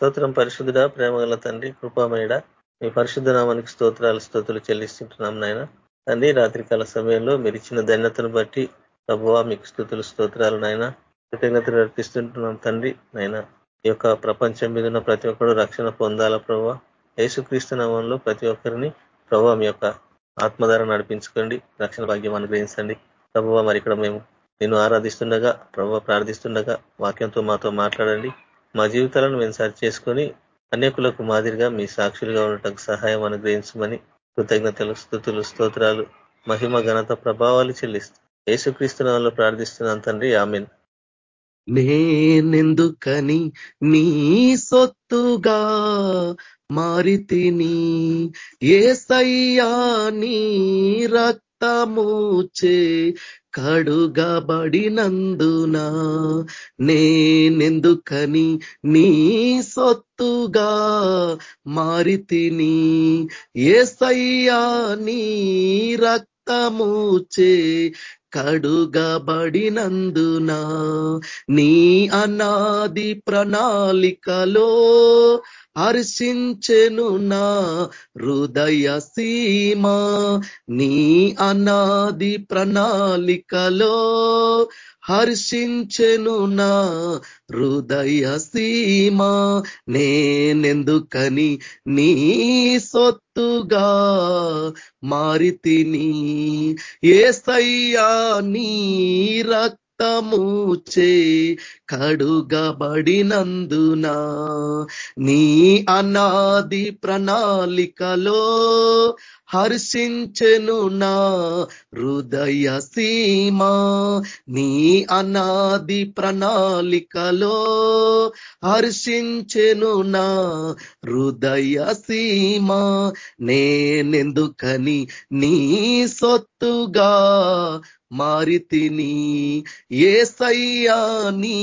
స్తోత్రం పరిశుద్ధుడ ప్రేమగల తండ్రి కృపామయుడ. మీ పరిశుద్ధ నామానికి స్తోత్రాలు స్తోతులు చెల్లిస్తుంటున్నాం నాయన. తండ్రి రాత్రికాల సమయంలో మీరు ఇచ్చిన ధన్యతను బట్టి ప్రభువ మీకు స్థుతులు స్తోత్రాలు నాయన. కృతజ్ఞతలు అర్పిస్తుంటున్నాం తండ్రి నాయన. ఈ యొక్క ప్రపంచం మీద ఉన్న ప్రతి ఒక్కరు రక్షణ పొందాల ప్రభావ. యేసుక్రీస్తు నామంలో ప్రతి ఒక్కరిని ప్రభావ మీ యొక్క ఆత్మధార నడిపించుకోండి రక్షణ భాగ్యం అనుగ్రహించండి. ప్రభువ మరి ఇక్కడ మేము నేను ఆరాధిస్తుండగా ప్రభు ప్రార్థిస్తుండగా వాక్యంతో మాతో మాట్లాడండి. మా జీవితాలను మేము సరి చేసుకొని అనేకులకు మాదిరిగా మీ సాక్షులుగా ఉండటం సహాయం అనుగ్రహించమని కృతజ్ఞతలు స్థుతులు స్తోత్రాలు మహిమ ఘనత ప్రభావాలు చెల్లిస్తూ యేసుక్రీస్తునాల్లో ప్రార్థిస్తున్నాను తండ్రి. ఆమెన్. నేనెందుకని నీ సొత్తుగా మారితిని? ఏసయ్యా నీ రక్తమూచే కడుగబడినందున నేనెందుకని నీ సొత్తుగా మారితిని ఏసయ్యా నీ రక్తమూచే కడుగబడినందున నీ అనాది ప్రణాళికలో హర్షించెను నా హృదయ సీమ. నీ అనాది ప్రణాళికలో హర్షించెను నా హృదయ సీమ. నేనెందుకని నీ సొత్తుగా మారితిని ఏసయ్యా నీ రక్తమూచే కడుగబడినందున నీ అనాది ప్రణాళికలో హర్షించెను నా హృదయ సీమ. నీ అనాది ప్రణాళికలో హర్షించెను నా హృదయ సీమ. నేనెందుకని నీ సొత్తుగా మారితిని ఏసయ్యా నీ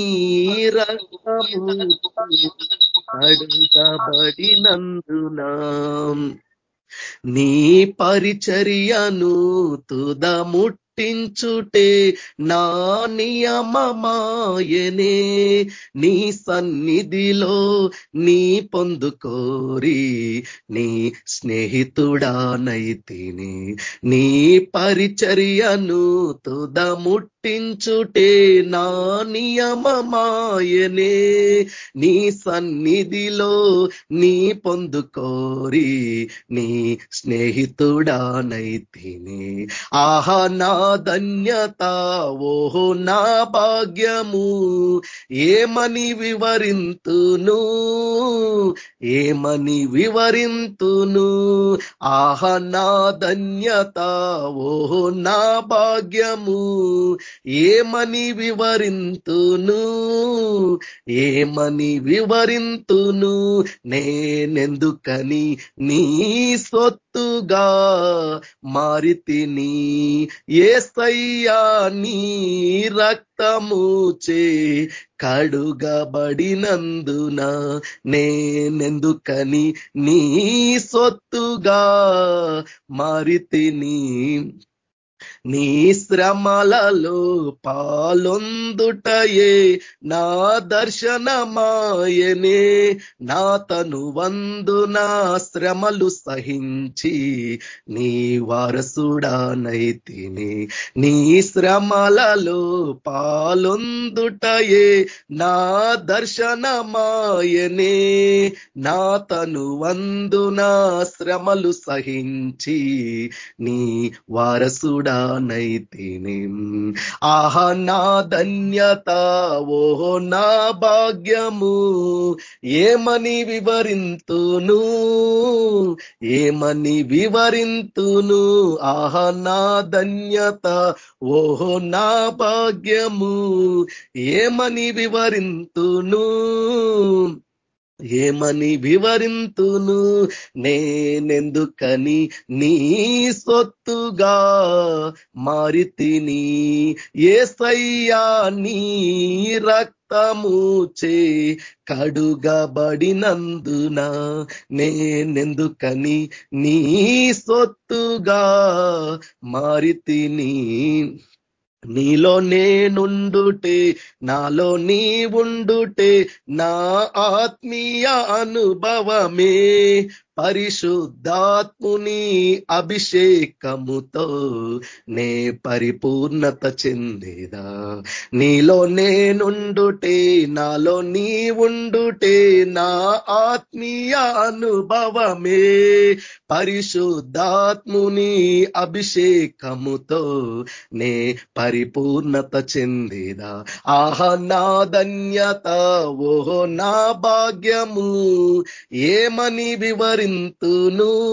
అడుగబడినందునా నీ పరిచర్యను తుదముట్ పుట్టించుటే నా నియమమాయనే. నీ సన్నిధిలో నీ పొందుకోరి. నీ స్నేహితుడానైతిని. నీ పరిచర్యను తుదముట్టించుటే నా నియమమాయనే. నీ సన్నిధిలో నీ పొందుకోరి. నీ స్నేహితుడానైతిని. ఆహా నా ధన్యత ఓహో నా భాగ్యము. ఏమని వివరింతును? ఏమని వివరింతును? ఆహ నా ధన్యత ఓహో నా భాగ్యము. ఏమని వివరింతును? ఏమని వివరింతును? నేనెందుకని నీ సొత్తుగా మారితిని. ఏసయ్యా నీ రక్తముచే కడుగబడినందున నేనెందుకని నీ సొత్తుగా మారితిని? నీ శ్రమలలో పాలొందుటయే నా దర్శనమాయనే. నా తను వందున శ్రమలు సహించి నీ వారసుడానైతిని నీ శ్రమలలో పాలొందుటయే నా దర్శనమాయనే. నా తను వందున శ్రమలు సహించి నీ వారసుడా నైతిని. ఆహ నా ధన్యత ఓహో నా భాగ్యము. ఏమని వివరింతును? ఏమని వివరింతును? ఆహ నా ధన్యత ఓహో నా భాగ్యము. ఏమని వివరింతును? ఏమని వివరింతును? నేనెందుకని నీ సొత్తుగా మారితిని? ఏసయ్యా నీ రక్తముచే కడుగబడినందున నేనెందుకని నీ సొత్తుగా మారితిని? నీలో నేనుండుటే నాలో నీ ఉండుటే నా ఆత్మీయ అనుభవమే. పరిశుద్ధాత్ముని అభిషేకముతో నే పరిపూర్ణత చెందేదా? నీలో నేనుండుటే నాలో నీ ఉండుటే నా ఆత్మీయ అనుభవమే. పరిశుద్ధాత్ముని అభిషేకముతో నే పరిపూర్ణత చెందేదా? ఆహ నా ధన్యత ఓహో నా భాగ్యము. ఏమని వివరింతును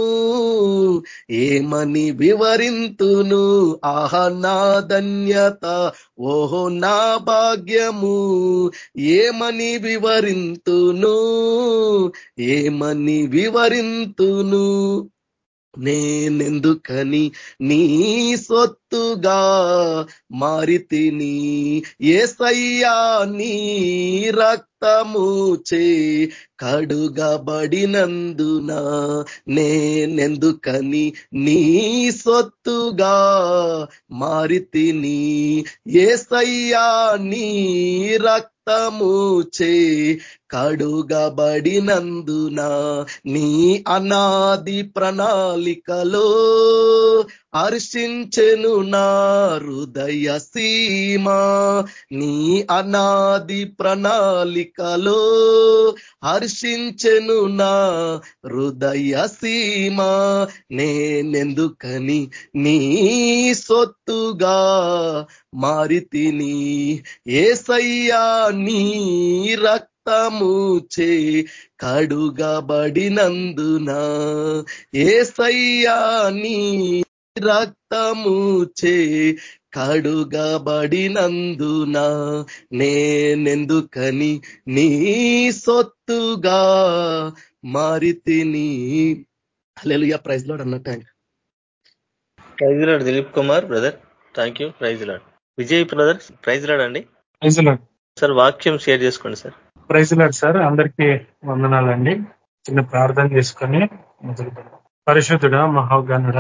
ఏమని వివరింతును? ఆహ నా ధన్యత ఓహో నా భాగ్యము. ఏమని వివరింతును? ఏమని వివరింతును? నేనెందుకని నీ సొత్తుగా మారితిని? ఏసయ్యా నీ రక్తము చే కడుగబడినందున నేనెందుకని నీ సొత్తుగా మారితిని? ఏసయ్యా నీ రక్తము చే కడుగబడినందున నీ అనాది ప్రణాళికలో హర్షించెను నా హృదయ సీమా. నీ అనాది ప్రణాళికలో హర్షించెను నా హృదయ సీమ. నేనెందుకని నీ సొత్తుగా మారితిని? ఏసయ్యా నీ రక్త చే కడుగబడినందున. ఏసయ్యా నీ రక్తముచే కడుగబడినందున నేనెందుకని నీ సొత్తుగా మారితిని హల్లెలూయా ప్రైజ్ లోడ్ అన్న thank praise lord Dilip Kumar brother. Thank you praise lord. Vijay brother praise lord అండి. Praise lord. సార్ వాక్యం షేర్ చేసుకోండి సార్. ప్రైజ్ లాడ్ సార్ అందరికీ వందనాలండి. చిన్న ప్రార్థన చేసుకొని మొదలు పెడదాం పరిశుద్ధుడ మహాగనుడ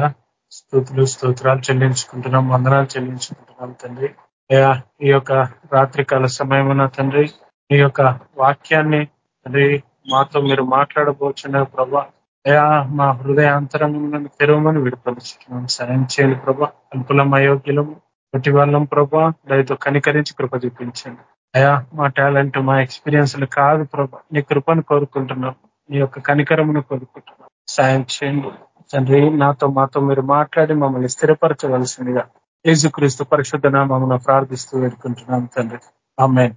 స్థుతులు స్తోత్రాలు చెల్లించుకుంటున్నాం వందనాలు చెల్లించుకుంటున్నాం తండ్రి. అయ్యా ఈ యొక్క రాత్రికాల సమయమున తండ్రి ఈ యొక్క వాక్యాన్ని తండ్రి మాతో మీరు మాట్లాడబోచున్నారు ప్రభా అయా మా హృదయాంతరంగం తెరవమని విడుపరుచుతున్నాం సాయం చేయండి ప్రభా అల్పులం అయోగ్యులం ప్రతి వాళ్ళం ప్రభా దయతో కనికరించి కృప చూపించండి. అయా మా టాలెంట్ మా ఎక్స్పీరియన్స్లు కాదు ప్రభా నీ కృపను కోరుకుంటున్నాం నీ యొక్క కనికరమును కోరుకుంటున్నాం. సాయం చేయండి. తండ్రి నాతో మాతో మీరు మాట్లాడి మమ్మల్ని స్థిరపరచవలసిందిగా యేసుక్రీస్తు పరిశుద్ధ నామమున ప్రార్థిస్తూ వేడుకుంటున్నాం తండ్రి. ఆమె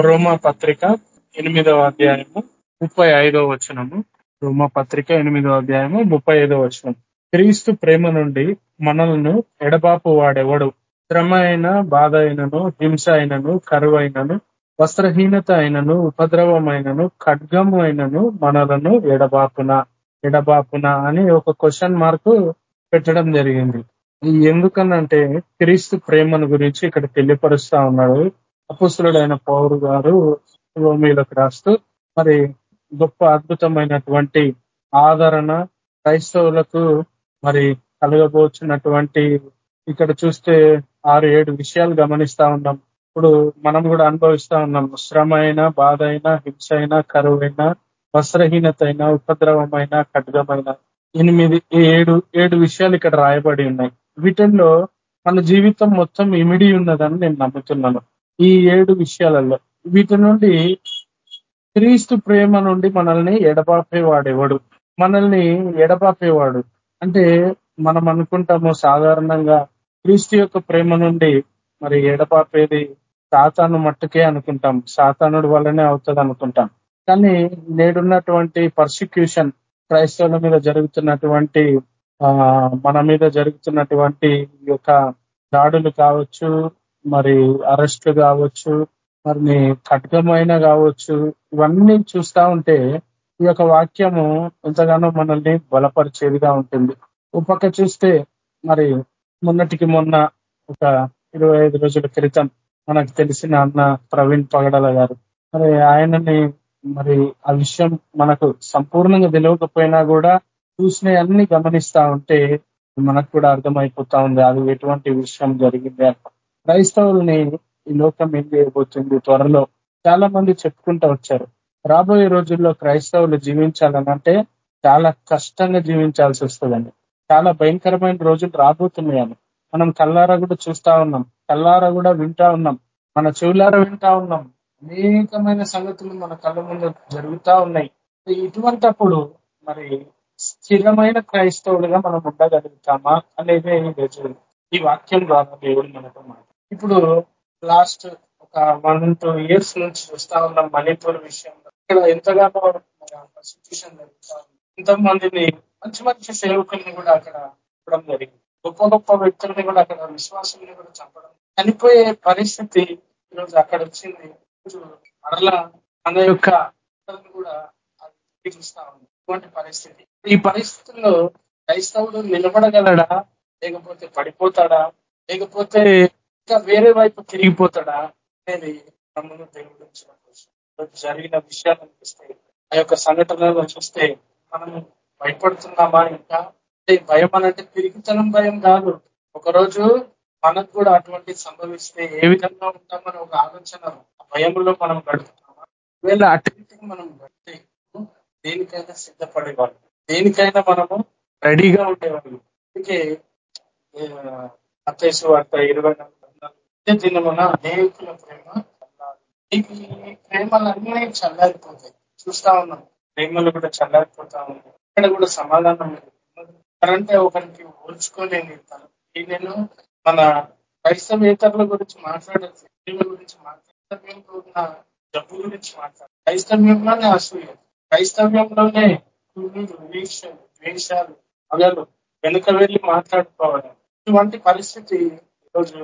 రోమా పత్రిక ఎనిమిదవ అధ్యాయము ముప్పై ఐదో వచనము. రోమా పత్రిక ఎనిమిదవ అధ్యాయము ముప్పై ఐదో వచనం. క్రీస్తు ప్రేమ నుండి మనల్ని ఎడబాపు వాడెవడు? శ్రమ అయిన బాధ అయినను హింస అయినను కరువు అయినను వస్త్రహీనత అయినను ఉపద్రవమైనను ఖడ్గము అయినను మనలను ఎడబాపున? ఎడబాపున అని ఒక క్వశ్చన్ మార్క్ పెట్టడం జరిగింది. ఎందుకనంటే క్రీస్తు ప్రేమను గురించి ఇక్కడ తెలియపరుస్తా ఉన్నాడు. అపుస్తుడైన పౌరు గారు రోమిలకు రాస్తూ మరి గొప్ప అద్భుతమైనటువంటి ఆదరణ క్రైస్తవులకు మరి కలగబోచున్నటువంటి ఇక్కడ చూస్తే ఆరు ఏడు విషయాలు గమనిస్తా ఉన్నాం. ఇప్పుడు మనం కూడా అనుభవిస్తా ఉన్నాం. శ్రమ అయినా బాధ అయినా హింస అయినా కరువు అయినా వస్త్రహీనత అయినా ఉపద్రవమైన ఖడ్గమైన ఎనిమిది ఏడు ఏడు విషయాలు ఇక్కడ రాయబడి ఉన్నాయి. వీటిల్లో మన జీవితం మొత్తం ఇమిడి ఉన్నదని నేను నమ్ముతున్నాను. ఈ ఏడు విషయాలలో వీటి నుండి క్రీస్తు ప్రేమ నుండి మనల్ని ఎడబాపేవాడెవడు? మనల్ని ఎడబాపేవాడు అంటే మనం అనుకుంటాము సాధారణంగా క్రీస్తు యొక్క ప్రేమ నుండి మరి ఎడబాపేది సాతాను మట్టుకే అనుకుంటాం. సాతానుడు వల్లనే అవుతుంది అనుకుంటాం కానీ నేడున్నటువంటి పర్సిక్యూషన్ క్రైస్తవుల మీద జరుగుతున్నటువంటి ఆ మన మీద జరుగుతున్నటువంటి ఈ యొక్క దాడులు కావచ్చు మరి అరెస్టులు కావచ్చు మరి ఖడ్గమైన కావచ్చు ఇవన్నీ చూస్తా ఉంటే ఈ యొక్క వాక్యము ఎంతగానో మనల్ని బలపరిచేదిగా ఉంటుంది. ఒక పక్క చూస్తే మరి మొన్నటికి మొన్న ఒక ఇరవై ఐదు రోజుల క్రితం మనకు తెలిసిన అన్న ప్రవీణ్ పగడల గారు. మరి ఆయనని మరి ఆ విషయం మనకు సంపూర్ణంగా తెలియకపోయినా కూడా చూసిన అన్ని గమనిస్తా ఉంటే మనకు కూడా అర్థమైపోతా ఉంది అది ఎటువంటి విషయం జరిగింది క్రైస్తవుల్ని ఈ లోకం ఏం చేయబోతుంది? త్వరలో చాలా మంది చెప్పుకుంటూ వచ్చారు. రాబోయే రోజుల్లో క్రైస్తవులు జీవించాలనంటే చాలా కష్టంగా జీవించాల్సి వస్తుందండి. చాలా భయంకరమైన రోజులు రాబోతున్నాయని మనం కల్లారా కూడా చూస్తా ఉన్నాం. కల్లారా కూడా వింటా ఉన్నాం. మన చెవులారా వింటా ఉన్నాం. అనేకమైన సంగతులు మన కళ్ళ ముందు జరుగుతా ఉన్నాయి. ఇటువంటప్పుడు మరి స్థిరమైన క్రైస్తవులుగా మనం ఉండగలుగుతామా అనేది ఈరోజు ఈ వాక్యం ద్వారా దేవుడు మనకు మాట ఇప్పుడు లాస్ట్ ఒక వన్ టూ ఇయర్స్ నుంచి చూస్తా ఉన్నాం మణిపూర్ విషయంలో. ఇక్కడ ఎంతగానో సిచ్యువేషన్ జరుగుతా ఉంది. ఎంతమందిని మంచి మంచి సేవకుల్ని కూడా అక్కడ చెప్పడం జరిగింది. గొప్ప గొప్ప వ్యక్తుల్ని కూడా అక్కడ విశ్వాసుల్ని కూడా చంపడం చనిపోయే పరిస్థితి ఈరోజు అక్కడ వచ్చింది. మరలా మన యొక్క కూడా చూస్తా ఉంది. ఇటువంటి పరిస్థితి. ఈ పరిస్థితుల్లో క్రైస్తవుడు నిలబడగలడా? లేకపోతే పడిపోతాడా? లేకపోతే ఇంకా వేరే వైపు తిరిగిపోతాడా అనేది నమ్మను దేవుడు జరిగిన విషయాలు అనిపిస్తే ఆ యొక్క సంఘటనలు చూస్తే మనం భయపడుతున్నామా ఇంకా? అంటే భయం అనంటే తిరిగితనం భయం కాదు. ఒకరోజు మనకు కూడా అటువంటి సంభవిస్తే ఏ విధంగా ఉంటామని ఒక ఆలోచన భయంలో మనం గడుపుతామా? ఒకవేళ అటు మనం గడితే దేనికైనా సిద్ధపడేవాళ్ళు. దేనికైనా మనము రెడీగా ఉండేవాళ్ళు. అందుకే అత్యసు వార్త ఇరవై నాలుగు దినమున అనేకుల ప్రేమ ఈ ప్రేమలన్నీ చల్లారిపోతాయి. చూస్తా ఉన్నాం. ప్రేమలు కూడా చల్లారిపోతా ఉన్నాయి. ఇక్కడ కూడా సమాధానం అంటే ఒకరికి ఓర్చుకోలేని ఈ నేను మన క్రైస్తవేతరుల గురించి మాట్లాడచ్చు ప్రేమ గురించి మాట్లాడటంలో ఉన్న జబ్బు గురించి మాట్లాడాలి క్రైస్తవ్యంలోనే అసూయ. క్రైస్తవ్యంలోనే వీక్షలు ద్వేషాలు అగలు వెనుక వెళ్ళి మాట్లాడుకోవడం. ఇటువంటి పరిస్థితి ఈరోజు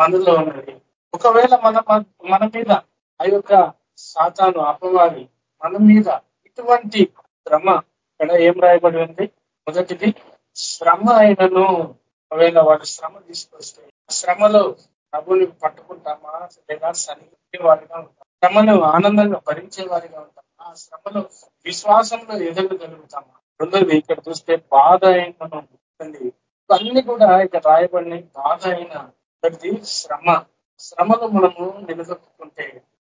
మనలో ఉన్నది. ఒకవేళ మన మన మీద ఆ యొక్క సాతాను అపవాది మన మీద ఇటువంటి శ్రమ ఇక్కడ ఏం రాయబడి ఉంది? మొదటిది శ్రమ అయినను ఒకవేళ వాడు శ్రమ తీసుకొస్తే శ్రమలో ప్రభుని పట్టుకుంటామా? లేదా సన్నిహితే వారిగా ఉంటాం శ్రమను ఆనందంగా భరించే వారిగా ఉంటాం ఆ శ్రమలో విశ్వాసంలో ఎదగగలుగుతామా? రెండోది ఇక్కడ చూస్తే బాధ మనం అన్ని కూడా ఇక్కడ రాయబడిన బాధ అయిన ఒకటి శ్రమ. శ్రమను మనము నిలదొక్కుంటే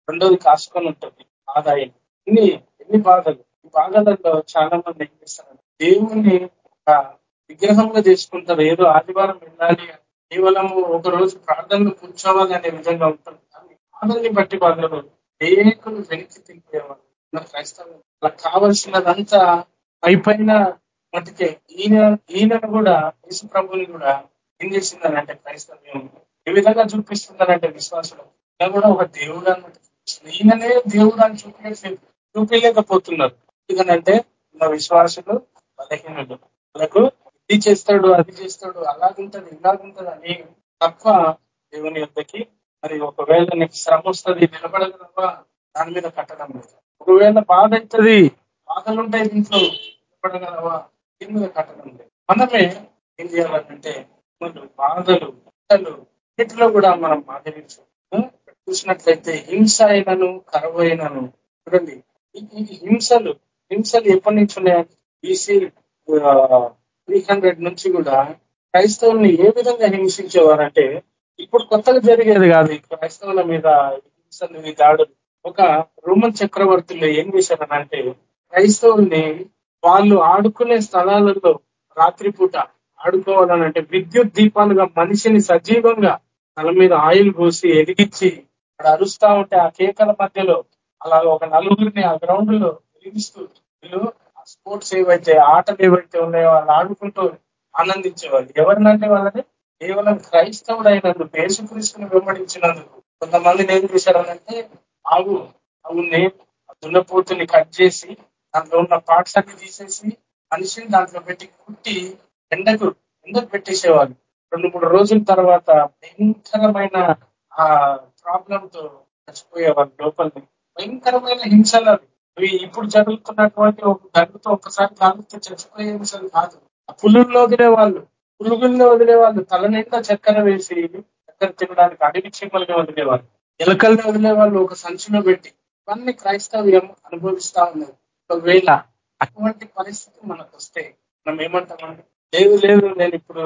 రెండోది కాసుకొని ఉంటుంది. బాధ అయిన. ఎన్ని ఎన్ని బాధలు. ఈ బాధలలో చాలా మంది ఏం చేస్తారు దేవుణ్ణి విగ్రహంగా చేసుకుంటారు ఏదో ఆదివారం వెళ్ళాలి కేవలం ఒక రోజు ప్రార్థనలు కూర్చోవాలి అనే విధంగా ఉంటుంది బాధల్ని బట్టి వాళ్ళు అనేకులు వెనక్కి తిరిగేవాళ్ళు క్రైస్తవం అలా కావలసినదంతా అయిపోయిన మటుకే ఈయన ఈయనను కూడా యేసు ప్రభుని కూడా ఏం చేసిందనంటే క్రైస్తవ్యం ఏ విధంగా చూపిస్తుందనంటే విశ్వాసం. ఇలా కూడా ఒక దేవుడు అన్నట్టు ఈయననే దేవుడు అని చూపించే చూపించలేకపోతున్నారు ఎందుకనంటే మన విశ్వాసులు బలహీనులు. వాళ్ళకు చేస్తాడు అది చేస్తాడు అలాగుంటది ఇలాగుంటది అని తప్ప దేవుని యొక్కకి మరి ఒకవేళ నీకు శ్రమ వస్తుంది నిలబడగలవా దాని మీద కట్టడం లేదు. ఒకవేళ బాధ అవుతుంది బాధలుంటాయి దీంట్లో నిలబడగలవా దీని మీద కట్టడం లేదు. మనమే ఏం చేయాలంటే బాధలు బాధలు వీటిలో కూడా మనం ఆదరించు చూసినట్లయితే హింస అయినను కరువు అయినను. చూడండి ఈ హింసలు హింసలు ఎప్పటి నుంచి ఉన్నాయని? బీసీ త్రీ హండ్రెడ్ నుంచి కూడా క్రైస్తవుల్ని ఏ విధంగా హింసించేవారంటే ఇప్పుడు కొత్తగా జరిగేది కాదు క్రైస్తవుల మీద హింసలు దాడులు. ఒక రోమన్ చక్రవర్తులు ఏం చేశారనంటే క్రైస్తవుల్ని వాళ్ళు ఆడుకునే స్థలాలలో రాత్రిపూట ఆడుకోవాలనంటే విద్యుత్ దీపాలుగా మనిషిని సజీవంగా తల మీద ఆయిల్ పోసి ఎదిగించి అక్కడ అరుస్తా ఉంటే ఆ కేకల మధ్యలో అలా ఒక నలుగురిని ఆ గ్రౌండ్లో వెలిగిస్తూ వీళ్ళు స్పోర్ట్స్ ఏవైతే ఆటలు ఏవైతే ఉన్నాయో వాళ్ళు ఆడుకుంటూ ఆనందించేవాళ్ళు. ఎవరినంటే వాళ్ళని కేవలం క్రైస్తవుడైనందుకు యేసుక్రీస్తుని వెంబడించినందుకు. కొంతమందిని ఏం చేశారనంటే ఆవు ఆవుని దున్నపోతుని కట్ చేసి దాంట్లో ఉన్న పార్ట్స్ అన్ని తీసేసి మనిషిని దాంట్లో పెట్టి కుట్టి ఎండకు ఎండకు పెట్టేసేవాళ్ళు. రెండు మూడు రోజుల తర్వాత భయంకరమైన ఆ ప్రాబ్లంతో చచ్చిపోయేవాళ్ళు లోపలిని భయంకరమైన హింసలు అవి. ఇప్పుడు జరుగుతున్నటువంటి ఒక గంటతో ఒకసారి కాలుతో చచ్చిపోయే సరి కాదు. పులుల్లో వదిలే వాళ్ళు పులుగుల్లో వదిలే వాళ్ళు తల నిండా చక్కెర వేసి చక్కెర తినడానికి అడవి చీమలుగా వదిలేవాళ్ళు ఎలకల్లో వదిలే వాళ్ళు ఒక సంచిలో పెట్టి ఇవన్నీ క్రైస్తవ్యం అనుభవిస్తా ఉన్నారు. ఒకవేళ అటువంటి పరిస్థితి మనకు వస్తే మనం ఏమంటామంటే లేదు లేదు నేను ఇప్పుడు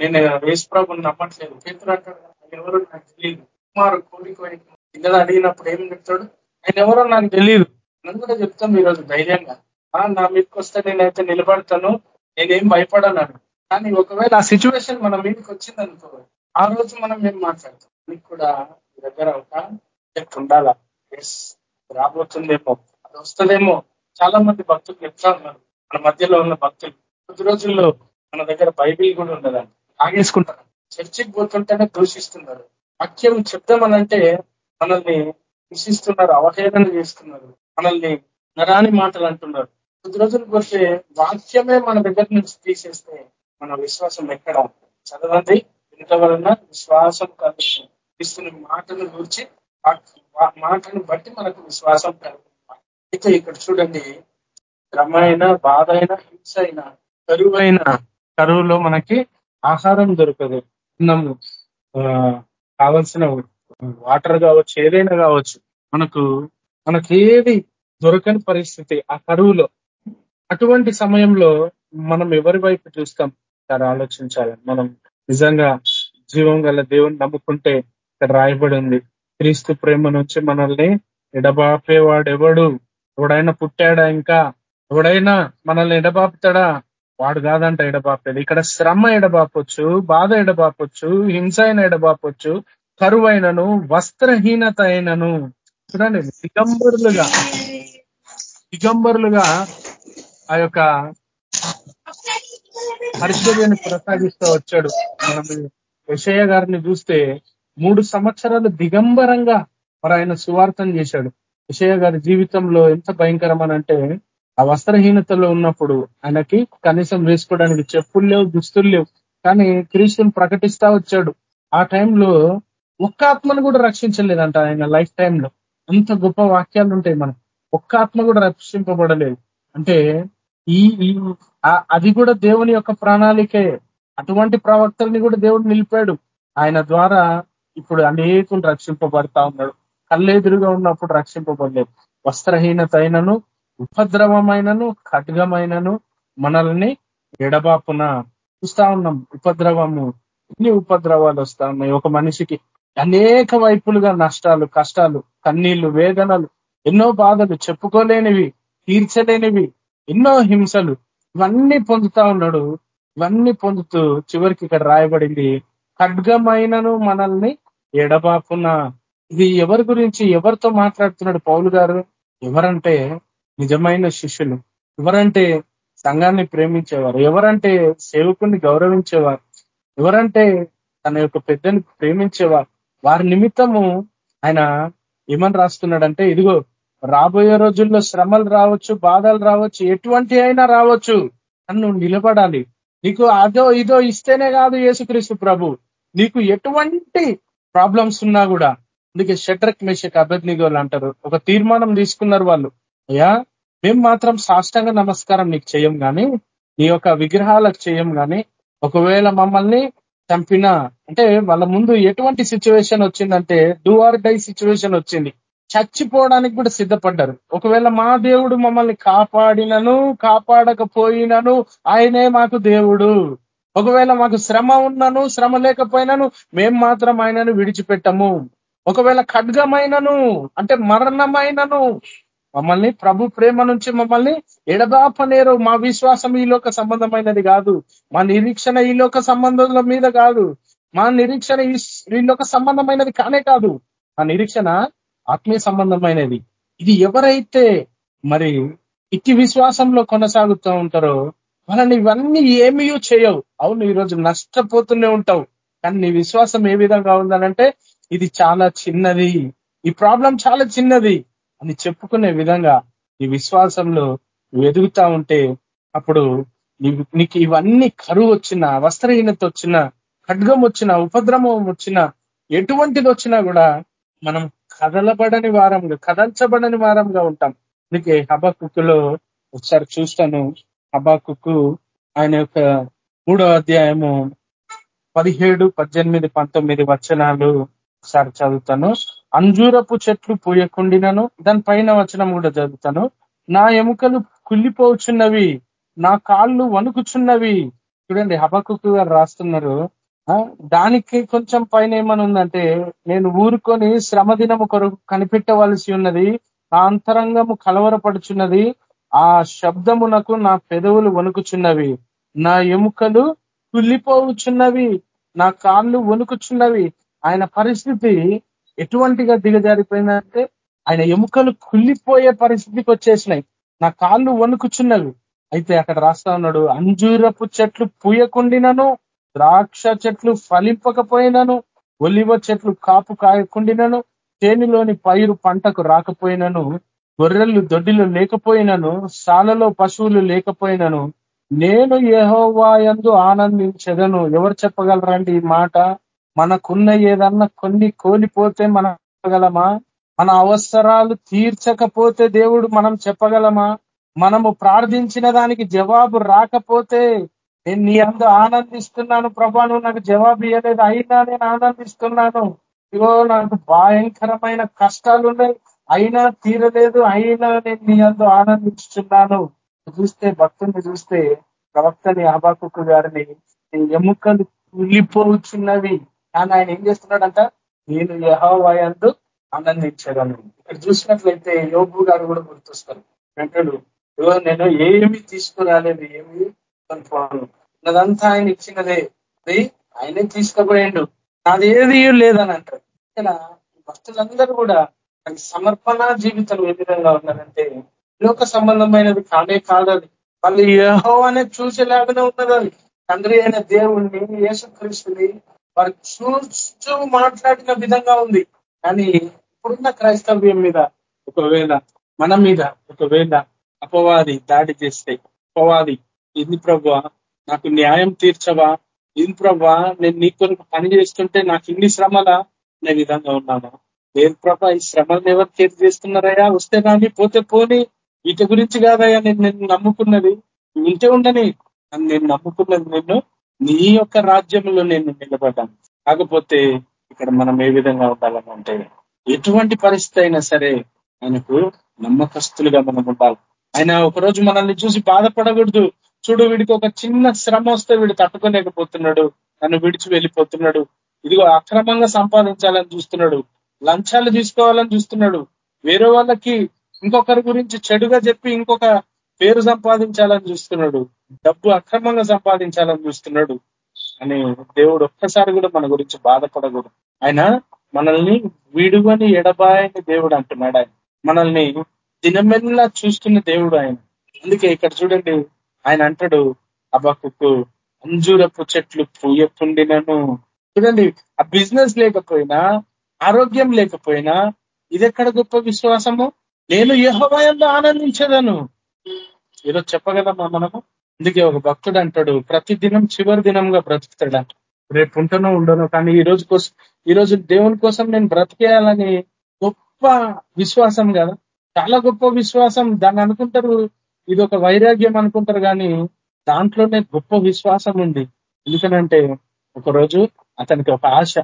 నేను వేసుప్రభుని నమ్మట్లేదు. పేతులు అంటాడు ఎవరు నాకు తెలియదు? కుమారు కోడికోయి పిల్లలు అడిగినప్పుడు ఏం చెప్తాడు? నేను ఎవరో నాకు తెలియదు నన్ను కూడా చెప్తాను ఈరోజు ధైర్యంగా. ఆ, నా మీదకి వస్తే నేనైతే నిలబడతాను. నేనేం భయపడన్నాను కానీ ఒకవేళ ఆ సిచ్యువేషన్ మన మీదకి వచ్చింది అనుకో ఆ రోజు మనం ఏం మాట్లాడతాం? మీకు కూడా మీ దగ్గర ఒక చెట్టు ఉండాలా? ఎస్ రాబోతుందేమో. అది వస్తుందేమో. చాలా మంది భక్తులు చెప్తా ఉన్నారు. మన మధ్యలో ఉన్న భక్తులు. కొద్ది రోజుల్లో మన దగ్గర బైబిల్ కూడా ఉండదండి ఆగేసుకుంటారు. చర్చికి పోతుంటేనే దూషిస్తున్నారు. వాక్యం చెప్దామనంటే మనల్ని హింసిస్తున్నారు అవహేళన చేస్తున్నారు. మనల్ని నరాని మాటలు అంటున్నారు. కొద్ది రోజులు కొట్టే వాక్యమే మన దగ్గర నుంచి తీసేస్తే మన విశ్వాసం ఎక్కడ చదవండి. వినటం వలన విశ్వాసం కలుగుతుంది. క్రీస్తుని మాటను గురించి మాటను బట్టి మనకు విశ్వాసం కలుగుతుంది. అయితే ఇక్కడ చూడండి శ్రమ అయినా బాధ అయినా హింస అయినా కరువు అయినా కరువులో మనకి ఆహారం దొరకదు. అన్నము కావలసిన వాటర్ కావచ్చు ఏదైనా కావచ్చు మనకు మనకి ఏది దొరకని పరిస్థితి ఆ కరువులో. అటువంటి సమయంలో మనం ఎవరి వైపు చూస్తాం దాన్ని ఆలోచించాలి. మనం నిజంగా జీవం గల దేవుని నమ్ముకుంటే ఇక్కడ రాయబడి ఉంది. క్రీస్తు ప్రేమ నుంచి మనల్ని ఎడబాపేవాడు ఎవడు ఎవడైనా పుట్టాడా ఇంకా? ఎవడైనా మనల్ని ఎడబాపుతాడా? వాడు కాదంట ఎడబాపేది. ఇక్కడ శ్రమ ఎడబాపొచ్చు బాధ ఎడబాపొచ్చు హింస అయిన ఎడబాపొచ్చు కరువైనను వస్త్రహీనత అయినను చూడండి దిగంబరులుగా దిగంబరులుగా ఆ యొక్క పరిచర్యను కొనసాగిస్తూ వచ్చాడు. మనం విషయ గారిని చూస్తే మూడు సంవత్సరాలు దిగంబరంగా మరి ఆయన సువార్థం చేశాడు. విషయ గారి జీవితంలో ఎంత భయంకరమనంటే ఆ వస్త్రహీనతలో ఉన్నప్పుడు ఆయనకి కనీసం వేసుకోవడానికి చెప్పులు లేవు దుస్తులు లేవు. కానీ క్రీస్తుని ప్రకటిస్తా వచ్చాడు. ఆ టైంలో ఒక్క ఆత్మను కూడా రక్షించలేదంట ఆయన లైఫ్ టైంలో అంత గొప్ప వాక్యాలు ఉంటాయి మనం ఒక్క ఆత్మ కూడా రక్షింపబడలేదు. అంటే ఈ అది కూడా దేవుని యొక్క ప్రణాళికే. అటువంటి ప్రవక్తల్ని కూడా దేవుడు నిలిపాడు. ఆయన ద్వారా ఇప్పుడు అనేకులు రక్షింపబడతా ఉన్నాడు. కళ్ళెదురుగా ఉన్నప్పుడు రక్షింపబడలేదు. వస్త్రహీనత అయినను ఉపద్రవమైనను ఖడ్గమైనను మనల్ని ఎడబాపున చూస్తా ఉన్నాం. ఉపద్రవము ఎన్ని ఉపద్రవాలు వస్తా ఉన్నాయి ఒక మనిషికి. అనేక వైపులుగా నష్టాలు కష్టాలు కన్నీళ్ళు వేదనలు ఎన్నో బాధలు చెప్పుకోలేనివి తీర్చలేనివి ఎన్నో హింసలు ఇవన్నీ పొందుతా ఉన్నాడు. ఇవన్నీ పొందుతూ చివరికి ఇక్కడ రాయబడింది ఖడ్గమైనను మనల్ని ఎడబాపున ఇది ఎవరి గురించి ఎవరితో మాట్లాడుతున్నాడు పౌలు గారు? ఎవరంటే నిజమైన శిష్యులు. ఎవరంటే సంఘాన్ని ప్రేమించేవారు? ఎవరంటే సేవకుని గౌరవించేవారు? ఎవరంటే తన యొక్క పెద్దని ప్రేమించేవారు? వారి నిమిత్తము ఆయన ఏమని రాస్తున్నాడంటే ఇదిగో రాబోయే రోజుల్లో శ్రమలు రావచ్చు బాధలు రావచ్చు ఎటువంటి అయినా రావచ్చు. అని నిలబడాలి. నీకు అదో ఇదో ఇస్తేనే కాదు యేసుక్రీస్తు ప్రభు. నీకు ఎటువంటి ప్రాబ్లమ్స్ ఉన్నా కూడా అందుకే షట్రక్ మేషక్ అభ్యర్థిగోలు అంటారు. ఒక తీర్మానం తీసుకున్నారు వాళ్ళు. అయ్యా మేము మాత్రం సాష్టంగా నమస్కారం నీకు చేయం కానీ నీ యొక్క విగ్రహాలకు చేయం కానీ ఒకవేళ మమ్మల్ని చంపినా అంటే వాళ్ళ ముందు ఎటువంటి సిచ్యువేషన్ వచ్చిందంటే డూ ఆర్ డై సిచ్యువేషన్ వచ్చింది. చచ్చిపోవడానికి కూడా సిద్ధపడ్డారు. ఒకవేళ మా దేవుడు మమ్మల్ని కాపాడినను కాపాడకపోయినను ఆయనే మాకు దేవుడు. ఒకవేళ మాకు శ్రమ ఉన్నను శ్రమ లేకపోయినను మేం మాత్రం ఆయనను విడిచిపెట్టము. ఒకవేళ ఖడ్గమైనను అంటే మరణమైనను మమ్మల్ని ప్రభు ప్రేమ నుంచి మమ్మల్ని ఎడదాపనేరు మా విశ్వాసం ఈ లోక సంబంధమైనది కాదు. మా నిరీక్షణ ఈ లోక సంబంధముల మీద కాదు. మా నిరీక్షణ ఈ లోక సంబంధమైనది కానే కాదు. మా నిరీక్షణ ఆత్మీయ సంబంధమైనది. ఇది ఎవరైతే మరి ఇట్టి విశ్వాసంలో కొనసాగుతూ ఉంటారో వాళ్ళని ఇవన్నీ ఏమీ చేయవు. అవును ఈరోజు నష్టపోతూనే ఉంటావు. కానీ నీ విశ్వాసం ఏ విధంగా ఉందనంటే ఇది చాలా చిన్నది. ఈ ప్రాబ్లం చాలా చిన్నది. అని చెప్పుకునే విధంగా ఈ విశ్వాసంలో ఎదుగుతా ఉంటే అప్పుడు నీకు ఇవన్నీ కరువు వచ్చిన వస్త్రహీనత వచ్చిన ఖడ్గం వచ్చిన ఉపద్రవం వచ్చిన ఎటువంటిది వచ్చినా కూడా మనం కదలబడని వారంగా కదల్చబడని వారంగా ఉంటాం. అందుకే హబాకుక్కులో ఒకసారి చూస్తాను. హబాకుక్కు ఆయన యొక్క మూడో అధ్యాయము పదిహేడు పద్దెనిమిది పంతొమ్మిది వచనాలు ఒకసారి చదువుతాను. అంజూరపు చెట్లు పూయకుండినను దాని పైన వచనం కూడా చదువుతాను. నా ఎముకలు కుళ్ళిపోచున్నవి నా కాళ్ళు వణుకుచున్నవి. చూడండి హబకుకు గారు రాస్తున్నారు. దానికి కొంచెం పైన ఏమనుందంటే నేను ఊరుకొని శ్రమ దినము కొరకు కనిపెట్టవలసి ఉన్నది నా అంతరంగము కలవరపడుచున్నది ఆ శబ్దమునకు నా పెదవులు వణుకుచున్నవి. నా ఎముకలు కుళ్ళిపోవుచున్నవి నా కాళ్ళు వణుకుచున్నవి. ఆయన పరిస్థితి ఎటువంటిగా దిగజారిపోయిందంటే ఆయన ఎముకలు కుళ్ళిపోయే పరిస్థితికి వచ్చేసినాయి. నా కాళ్ళు వణుకుచున్నవి. అయితే అక్కడ రాస్తా ఉన్నాడు అంజూరపు చెట్లు పూయకుండినను ద్రాక్ష చెట్లు ఫలింపకపోయినను ఒలివ చెట్లు కాపు కాయకుండినను చేనిలోని పైరు పంటకు రాకపోయినను గొర్రెలు దొడ్డిలో లేకపోయినను శాలలో పశువులు లేకపోయినను నేను యహోవాయందు ఆనందించదను. ఎవరు చెప్పగలరండి ఈ మాట? మనకున్న ఏదన్నా కొన్ని కోల్పోతే మనం చెప్పగలమా? మన అవసరాలు తీర్చకపోతే దేవుడు మనం చెప్పగలమా? మనము ప్రార్థించిన దానికి జవాబు రాకపోతే నేను నీ అందు ఆనందిస్తున్నాను ప్రభా నువ్వు నాకు జవాబు ఇవ్వలేదు అయినా నేను ఆనందిస్తున్నాను. ఇగో నాకు భయంకరమైన కష్టాలు ఉన్నాయి. అయినా తీరలేదు. అయినా నేను నీ అందు ఆనందిస్తున్నాను. చూస్తే భక్తుని చూస్తే ప్రవక్తని అబాకుకు గారిని ఎముకలు కూలిపోతున్నవి కానీ ఆయన ఏం చేస్తున్నాడంట? నేను యహోవాయందు ఆనందించగలను. ఇక్కడ చూసినట్లయితే యోగు గారు కూడా గుర్తొస్తారు. వెంటడు నేను ఏమి తీసుకురాలేదు ఏమి కొనుక్కోను. ఉన్నదంతా ఆయన ఇచ్చినదే. అది ఆయనే తీసుకుపోయిండు. నాదేది లేదని అంటారు ఇక్కడ భక్తులందరూ కూడా సమర్పణ జీవితం ఏ విధంగా ఉన్నారంటే లోక సంబంధమైనది కానే కాదది వాళ్ళు యహో అనేది చూసేలాగానే ఉన్నది అది. తండ్రి అయిన దేవుణ్ణి యేసుక్రీస్తుని వారు చూస్తూ మాట్లాడిన విధంగా ఉంది. కానీ ఇప్పుడున్న క్రైస్తవ్యం మీద ఒకవేళ మన మీద ఒకవేళ అపవాది దాడి చేస్తే అపవాది ఇది ప్రభా నాకు న్యాయం తీర్చవా? ఇది ప్రభా నేను నీ కొరకు పని చేస్తుంటే నాకు ఇన్ని శ్రమల? అనే విధంగా ఉన్నాను లేదు ప్రభా ఈ శ్రమలను ఎవరు తీర్చి చేస్తున్నారయ్యా? వస్తే కానీ పోతే పోని. వీటి గురించి కాదయ్యా నేను నేను నమ్ముకున్నది. ఉంటే ఉండని. నేను నమ్ముకున్నది నిన్ను నీ యొక్క రాజ్యంలో నేను నిలబడ్డాను. కాకపోతే ఇక్కడ మనం ఏ విధంగా ఉండాలని అంటే ఎటువంటి పరిస్థితి అయినా సరే ఆయనకు నమ్మకస్తులుగా మనం ఉండాలి. ఆయన ఒకరోజు మనల్ని చూసి బాధపడకూడదు. చూడు వీడికి ఒక చిన్న శ్రమ వస్తే వీడు తట్టుకోలేకపోతున్నాడు. నన్ను విడిచి వెళ్ళిపోతున్నాడు. ఇదిగో అక్రమంగా సంపాదించాలని చూస్తున్నాడు. లంచాలు తీసుకోవాలని చూస్తున్నాడు. వేరే వాళ్ళకి ఇంకొకరి గురించి చెడుగా చెప్పి ఇంకొక పేరు సంపాదించాలని చూస్తున్నాడు. డబ్బు అక్రమంగా సంపాదించాలని చూస్తున్నాడు అని దేవుడు ఒక్కసారి కూడా మన గురించి బాధపడకూడదు. ఆయన మనల్ని విడువని ఎడబాయని దేవుడు అంటున్నాడు ఆయన. మనల్ని దినమెల్లా చూస్తున్న దేవుడు ఆయన. అందుకే ఇక్కడ చూడండి ఆయన అంటాడు అబాకు అంజూరపు చెట్లు పూయకుండినను చూడండి ఆ బిజినెస్ లేకపోయినా ఆరోగ్యం లేకపోయినా ఇదెక్కడ గొప్ప విశ్వాసము? నేను యహోవయంలో ఆనందించదను. ఏదో చెప్పగలమా మనము? అందుకే ఒక భక్తుడు అంటాడు ప్రతి దినం చివరి దినంగా బ్రతుకుతాడంట. రేపు ఉంటనో ఉండను కానీ ఈ రోజు కోసం ఈ రోజు దేవుని కోసం నేను బ్రతికేయాలని గొప్ప విశ్వాసం కదా. చాలా గొప్ప విశ్వాసం. దాన్ని అనుకుంటారు ఇది ఒక వైరాగ్యం అనుకుంటారు కానీ దాంట్లోనే గొప్ప విశ్వాసం ఉంది. ఎందుకనంటే ఒకరోజు అతనికి ఒక ఆశ.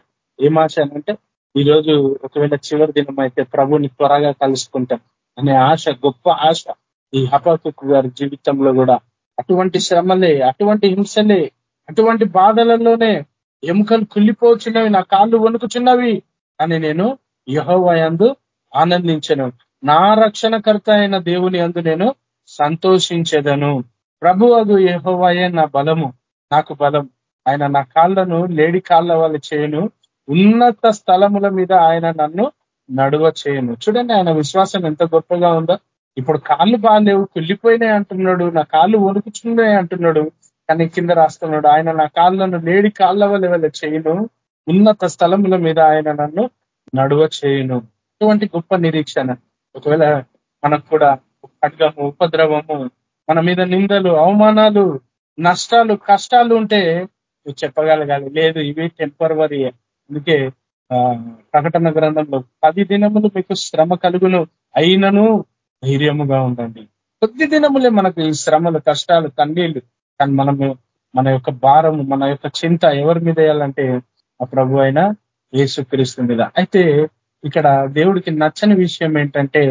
ఏం ఆశ అంటే ఈరోజు ఒకవేళ చివరి దినం అయితే ప్రభుని త్వరగా కలుసుకుంటాం అనే ఆశ గొప్ప ఆశ ఈ హపాకు గారి జీవితంలో కూడా. అటువంటి శ్రమలే అటువంటి హింసలే అటువంటి బాధలలోనే ఎముకలు కుళ్ళిపోచున్నవి నా కాళ్ళు వణుకుచున్నవి అని నేను యహోవయందు ఆనందించను. నా రక్షణకర్త అయిన దేవుని అందు నేను సంతోషించదను. ప్రభు అదు యహోవయే నా బలము నాకు బలం. ఆయన నా కాళ్ళను లేడి కాళ్ళ వాళ్ళు చేయను. ఉన్నత స్థలముల మీద ఆయన నన్ను నడువ చేయను. చూడండి ఆయన విశ్వాసం ఎంత గొప్పగా ఉందో. ఇప్పుడు కాళ్ళు బాగాలేవు కుళ్ళిపోయినాయి అంటున్నాడు నా కాళ్ళు వణుకుచున్నాయి అంటున్నాడు కానీ కింద రాస్తున్నాడు ఆయన నా కాళ్ళను లేడి కాళ్ళ వల్ల వల్ల చేయను ఉన్నత స్థలముల మీద ఆయన నన్ను నడువ చేయను. ఇటువంటి గొప్ప నిరీక్షణ. ఒకవేళ మనకు కూడా ఖడ్గము ఉపద్రవము మన మీద నిందలు అవమానాలు నష్టాలు కష్టాలు ఉంటే నువ్వు చెప్పగలగాలి. లేదు ఇవి టెంపరవరీ అందుకే ప్రకటన గ్రంథంలో పది దినములు మీకు శ్రమ కలుగును. అయినను ధైర్యముగా ఉండండి. కొద్ది దినములే మనకు ఈ శ్రమలు కష్టాలు కన్నీళ్ళు. కానీ మనము మన యొక్క భారం మన యొక్క చింత ఎవరి మీద వేయాలంటే ఆ ప్రభు అయిన యేసుక్రీస్తు మీద. అయితే ఇక్కడ దేవుడికి నచ్చని విషయం ఏంటంటే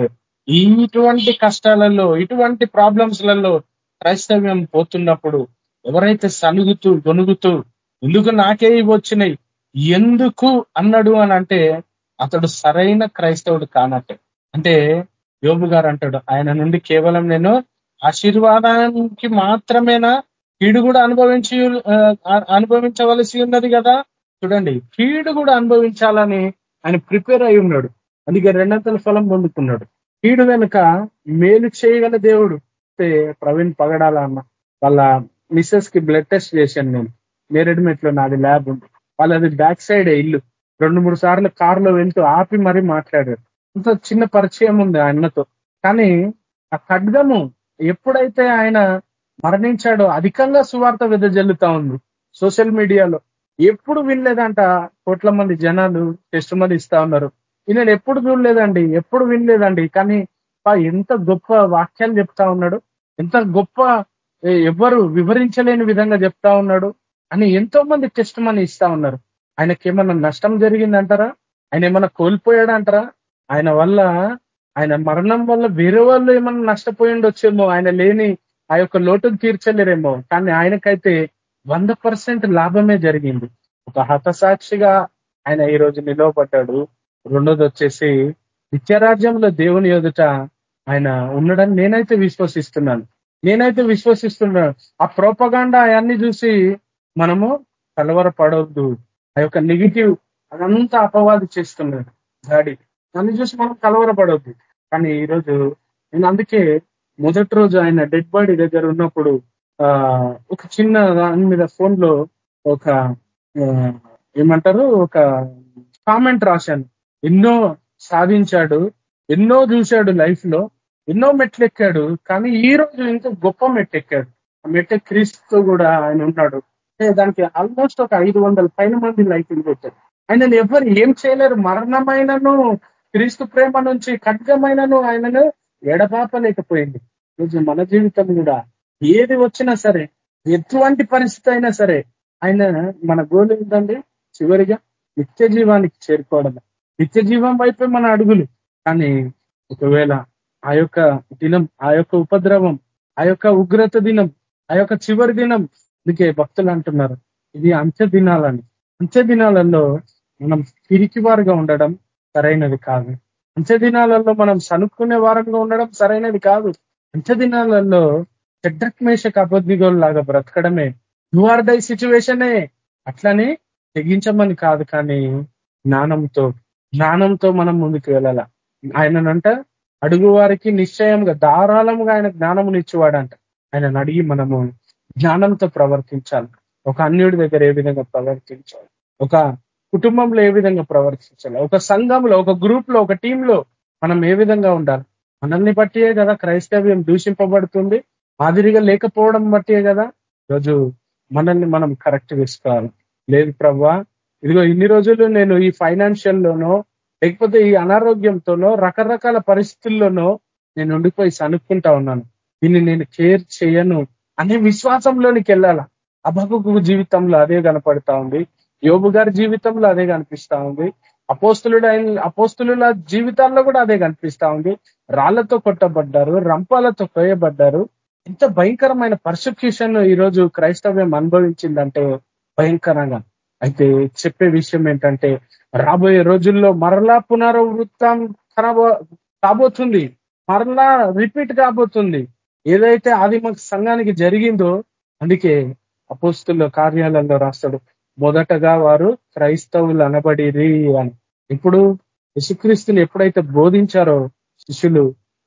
ఇటువంటి కష్టాలలో ఇటువంటి ప్రాబ్లమ్స్లలో క్రైస్తవ్యం పోతున్నప్పుడు ఎవరైతే సనుగుతూ గొనుగుతూ ఎందుకు నాకే వచ్చినాయి ఎందుకు అన్నాడు అని అంటే అతడు సరైన క్రైస్తవుడు కానట్టే. అంటే యోబు గారు అంటాడు ఆయన నుండి కేవలం నేను ఆశీర్వాదానికి మాత్రమేనా? కీడు కూడా అనుభవించి అనుభవించవలసి ఉన్నది కదా? చూడండి కీడు కూడా అనుభవించాలని ఆయన ప్రిపేర్ అయి ఉన్నాడు. అందుకే రెండంతల ఫలం పొందుకున్నాడు. కీడు వెనుక మేలు చేయగల దేవుడు. ప్రవీణ్ పగడాల అన్న వాళ్ళ మిస్సెస్కి బ్లడ్ టెస్ట్ చేశాను నేను. నేరెడ్మెట్లో నాది ల్యాబ్ ఉంది. వాళ్ళది బ్యాక్ సైడ్ ఇల్లు. రెండు మూడు సార్లు కారులో వెళ్తూ ఆపి మరీ మాట్లాడారు. ఇంత చిన్న పరిచయం ఉంది ఆయనతో కానీ ఆ ఖడ్గము ఎప్పుడైతే ఆయన మరణించాడో అధికంగా సువార్త వెదజల్లుతా ఉంది సోషల్ మీడియాలో. ఎప్పుడు వినలేదంట కోట్ల మంది జనాలు టెస్ట్ మంది ఇస్తా ఉన్నారు. ఈయన ఎప్పుడు చూడలేదండి ఎప్పుడు వినలేదండి. కానీ ఎంత గొప్ప వాక్యాలు చెప్తా ఉన్నాడు ఎంత గొప్ప ఎవరు వివరించలేని విధంగా చెప్తా ఉన్నాడు అని ఎంతో మంది టెస్ట్ మనీ ఇస్తా ఉన్నారు. ఆయనకి ఏమన్నా నష్టం జరిగిందంటారా? ఆయన ఏమన్నా కోల్పోయాడంటారా? ఆయన వల్ల ఆయన మరణం వల్ల వేరే వాళ్ళు ఏమన్నా నష్టపోయి ఉండొచ్చేమో ఆయన లేని ఆ యొక్క లోటును తీర్చలేరేమో. కానీ ఆయనకైతే వంద పర్సెంట్ లాభమే జరిగింది. ఒక హతసాక్షిగా ఆయన ఈ రోజు నిలవబడ్డాడు. రెండోది వచ్చేసి నిత్యరాజ్యంలో దేవుని ఎదుట ఆయన ఉండడని నేనైతే విశ్వసిస్తున్నాను. నేనైతే విశ్వసిస్తున్నాను. ఆ ప్రోపగాండా అవన్నీ చూసి మనము కలవరపడవద్దు ఆ యొక్క నెగిటివ్ అదంతా అపవాదు చేస్తున్నాడు దాడి. దాన్ని చూసి మనం కలవరపడద్దు. కానీ ఈరోజు నేను అందుకే మొదటి రోజు ఆయన డెడ్ బాడీ దగ్గర ఉన్నప్పుడు ఆ ఒక చిన్న దాని మీద ఫోన్లో ఒక ఏమంటారు ఒక కామెంట్ రాశాను. ఎన్నో సాధించాడు ఎన్నో చూశాడు లైఫ్లో ఎన్నో మెట్లెక్కాడు కానీ ఈ రోజు ఇంకా గొప్ప మెట్టెక్కాడు ఆ మెట్టె క్రీస్తు కూడా ఆయన ఉన్నాడు. దానికి ఆల్మోస్ట్ ఒక ఐదు వందల పైన మంది లైఫ్ పెట్టారు ఆయన ఎవరు ఏం చేయలేరు. మరణమైనను క్రీస్తు ప్రేమ నుంచి ఖడ్గమైనను ఆయనను ఎడపాపలేకపోయింది ఈరోజు మన జీవితం కూడా ఏది వచ్చినా సరే ఎటువంటి పరిస్థితి అయినా సరే ఆయన మన గోలు ఏంటండి? చివరిగా నిత్య జీవానికి చేరుకోవడమే నిత్య జీవం వైపే మన అడుగులు. కానీ ఒకవేళ ఆ యొక్క దినం ఆ యొక్క ఉపద్రవం ఆ యొక్క ఉగ్రత దినం ఆ యొక్క చివరి దినం అందుకే భక్తులు అంటున్నారు. ఇది అంత్య దినాలని అంత్య దినాలలో మనం పిరికివారుగా ఉండడం సరైనది కాదు. అంత్య దినాలలో మనం సనుక్కునే వారంగా ఉండడం సరైనది కాదు. అంత్య దినాలలో చెడ్డక్మేషకు అబద్ధిగోలు లాగా బ్రతకడమే ఆర్ దై సిచ్యువేషనే అట్లనే తెగించమని కాదు కానీ జ్ఞానంతో జ్ఞానంతో మనం ముందుకు వెళ్ళాల? ఆయననంట అడుగు వారికి నిశ్చయంగా ధారాళంగా ఆయన జ్ఞానమునిచ్చేవాడంట ఆయనను అడిగి మనము జ్ఞానంతో ప్రవర్తించాలి. ఒక అన్యుడి దగ్గర ఏ విధంగా ప్రవర్తించాలి? ఒక కుటుంబంలో ఏ విధంగా ప్రవర్తించాలి? ఒక సంఘంలో ఒక గ్రూప్లో ఒక టీంలో మనం ఏ విధంగా ఉండాలి? మనల్ని బట్టియే కదా క్రైస్తవ్యం దూషింపబడుతుంది మాదిరిగా లేకపోవడం బట్టియే కదా రోజు మనల్ని మనం కరెక్ట్ వేసుకోవాలి. లేదు ప్రవ్వా ఇదిగో ఇన్ని రోజులు నేను ఈ ఫైనాన్షియల్ లోనో లేకపోతే ఈ అనారోగ్యంతోనో రకరకాల పరిస్థితుల్లోనో నేను ఉండిపోయి సనుక్కుంటా ఉన్నాను. దీన్ని నేను కేర్ చేయను అనే విశ్వాసంలోనికి వెళ్ళాల? అభకు జీవితంలో అదే కనపడతా ఉంది. యోబు గారి జీవితంలో అదే కనిపిస్తా ఉంది. అపోస్తులుడు అపోస్తుల జీవితాల్లో కూడా అదే కనిపిస్తా ఉంది. రాళ్ళతో కొట్టబడ్డారు రంపాలతో కోయబడ్డారు ఎంత భయంకరమైన పర్సిక్యూషన్ ఈరోజు క్రైస్తవ్యం అనుభవించిందంటే భయంకరంగా. అయితే చెప్పే విషయం ఏంటంటే రాబోయే రోజుల్లో మరలా పునరావృత్తం ఖరాబ్ కాబోతుంది. మరలా రిపీట్ కాబోతుంది. ఏదైతే ఆదిమ సంఘానికి జరిగిందో అందుకే అపోస్తుల కార్యాలయంలో రాస్తాడు. మొదటగా వారు క్రైస్తవులు అనబడిరి అని. ఇప్పుడు యశుక్రీస్తుని ఎప్పుడైతే బోధించారో శిష్యులు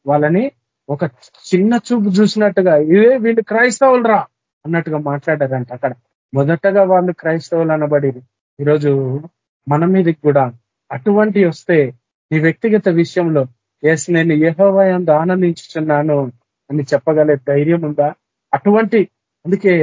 వాళ్ళని ఒక చిన్న చూపు చూసినట్టుగా ఇదే వీళ్ళు క్రైస్తవులు రా అన్నట్టుగా మాట్లాడారంట అక్కడ. మొదటగా వాళ్ళు క్రైస్తవులు అనబడి ఈరోజు మన మీదకి కూడా అటువంటి వస్తే నీ వ్యక్తిగత విషయంలో ఎస్ నేను ఏహోవయందు ఆనందించుతున్నాను అని చెప్పగలే ధైర్యం ఉందా? అటువంటి అందుకే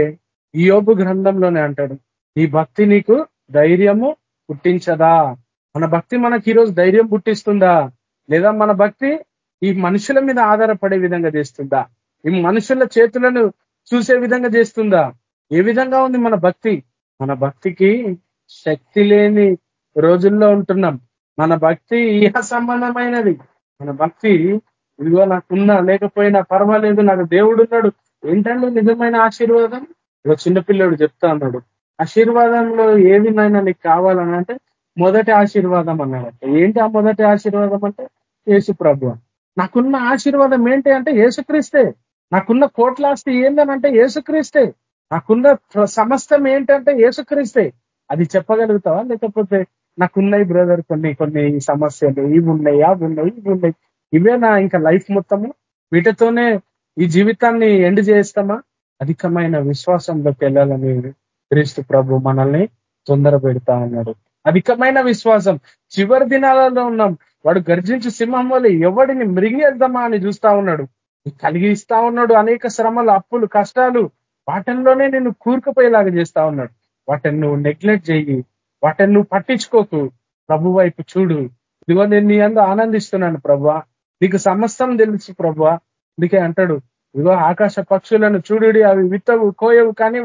ఈ యోగు గ్రంథంలోనే అంటాడు. ఈ భక్తి నీకు ధైర్యము పుట్టించదా? మన భక్తి మనకి ఈరోజు ధైర్యం పుట్టిస్తుందా? లేదా మన భక్తి ఈ మనుషుల మీద ఆధారపడే విధంగా చేస్తుందా? ఈ మనుషుల చేతులను చూసే విధంగా చేస్తుందా? ఏ విధంగా ఉంది మన భక్తి? మన భక్తికి శక్తి లేని రోజుల్లో ఉంటున్నాం. మన భక్తి ఇహ సంబంధమైనది. మన భక్తి ఇదిగో నాకున్నా లేకపోయినా పర్వాలేదు నాకు దేవుడు ఉన్నాడు. ఏంటంటే నిజమైన ఆశీర్వాదం? ఇక చిన్నపిల్లడు చెప్తా ఉన్నాడు. ఆశీర్వాదంలో ఏ నైనా నీకు కావాలని అంటే మొదటి ఆశీర్వాదం అన్నాడంట. ఏంటి ఆ మొదటి ఆశీర్వాదం అంటే? యేసు ప్రభు. నాకున్న ఆశీర్వాదం ఏంటి అంటే యేసుక్రీస్తే. నాకున్న కోట్లాస్తి ఏందనంటే యేసుక్రీస్తే. నాకున్న సమస్తం ఏంటంటే యేసుక్రీస్తే. అది చెప్పగలుగుతావా? లేకపోతే నాకున్నాయి బ్రదర్ కొన్ని కొన్ని సమస్యలు. ఇవి ఉన్నాయి అవి ఉన్నాయి ఇవి ఉన్నాయి. ఇవే నా ఇంకా లైఫ్ మొత్తము? వీటితోనే ఈ జీవితాన్ని ఎండ్ చేస్తామా? అధికమైన విశ్వాసంలోకి వెళ్ళాలని క్రీస్తు ప్రభు మనల్ని తొందర పెడతా ఉన్నాడు. అధికమైన విశ్వాసం. చివరి దినాలలో ఉన్నాం. వాడు గర్జించి సింహం వల్ల ఎవడిని మృంగేద్దామా అని చూస్తా ఉన్నాడు. కలిగిస్తా ఉన్నాడు అనేక శ్రమలు అప్పులు కష్టాలు. వాటిల్లోనే నేను కూరుకుపోయేలాగా చేస్తా ఉన్నాడు. వాటిని నువ్వు నెగ్లెక్ట్ చేయి వాటిని నువ్వు పట్టించుకోకు. ప్రభు వైపు చూడు. ఇదిగో నేను నీ అందు ఆనందిస్తున్నాను ప్రభా. నీకు సమస్తం తెలుసు ప్రభా. అందుకే అంటాడు. ఇదిగో ఆకాశ పక్షులను చూడుడి అవి విత్తవు కోయవు కానీ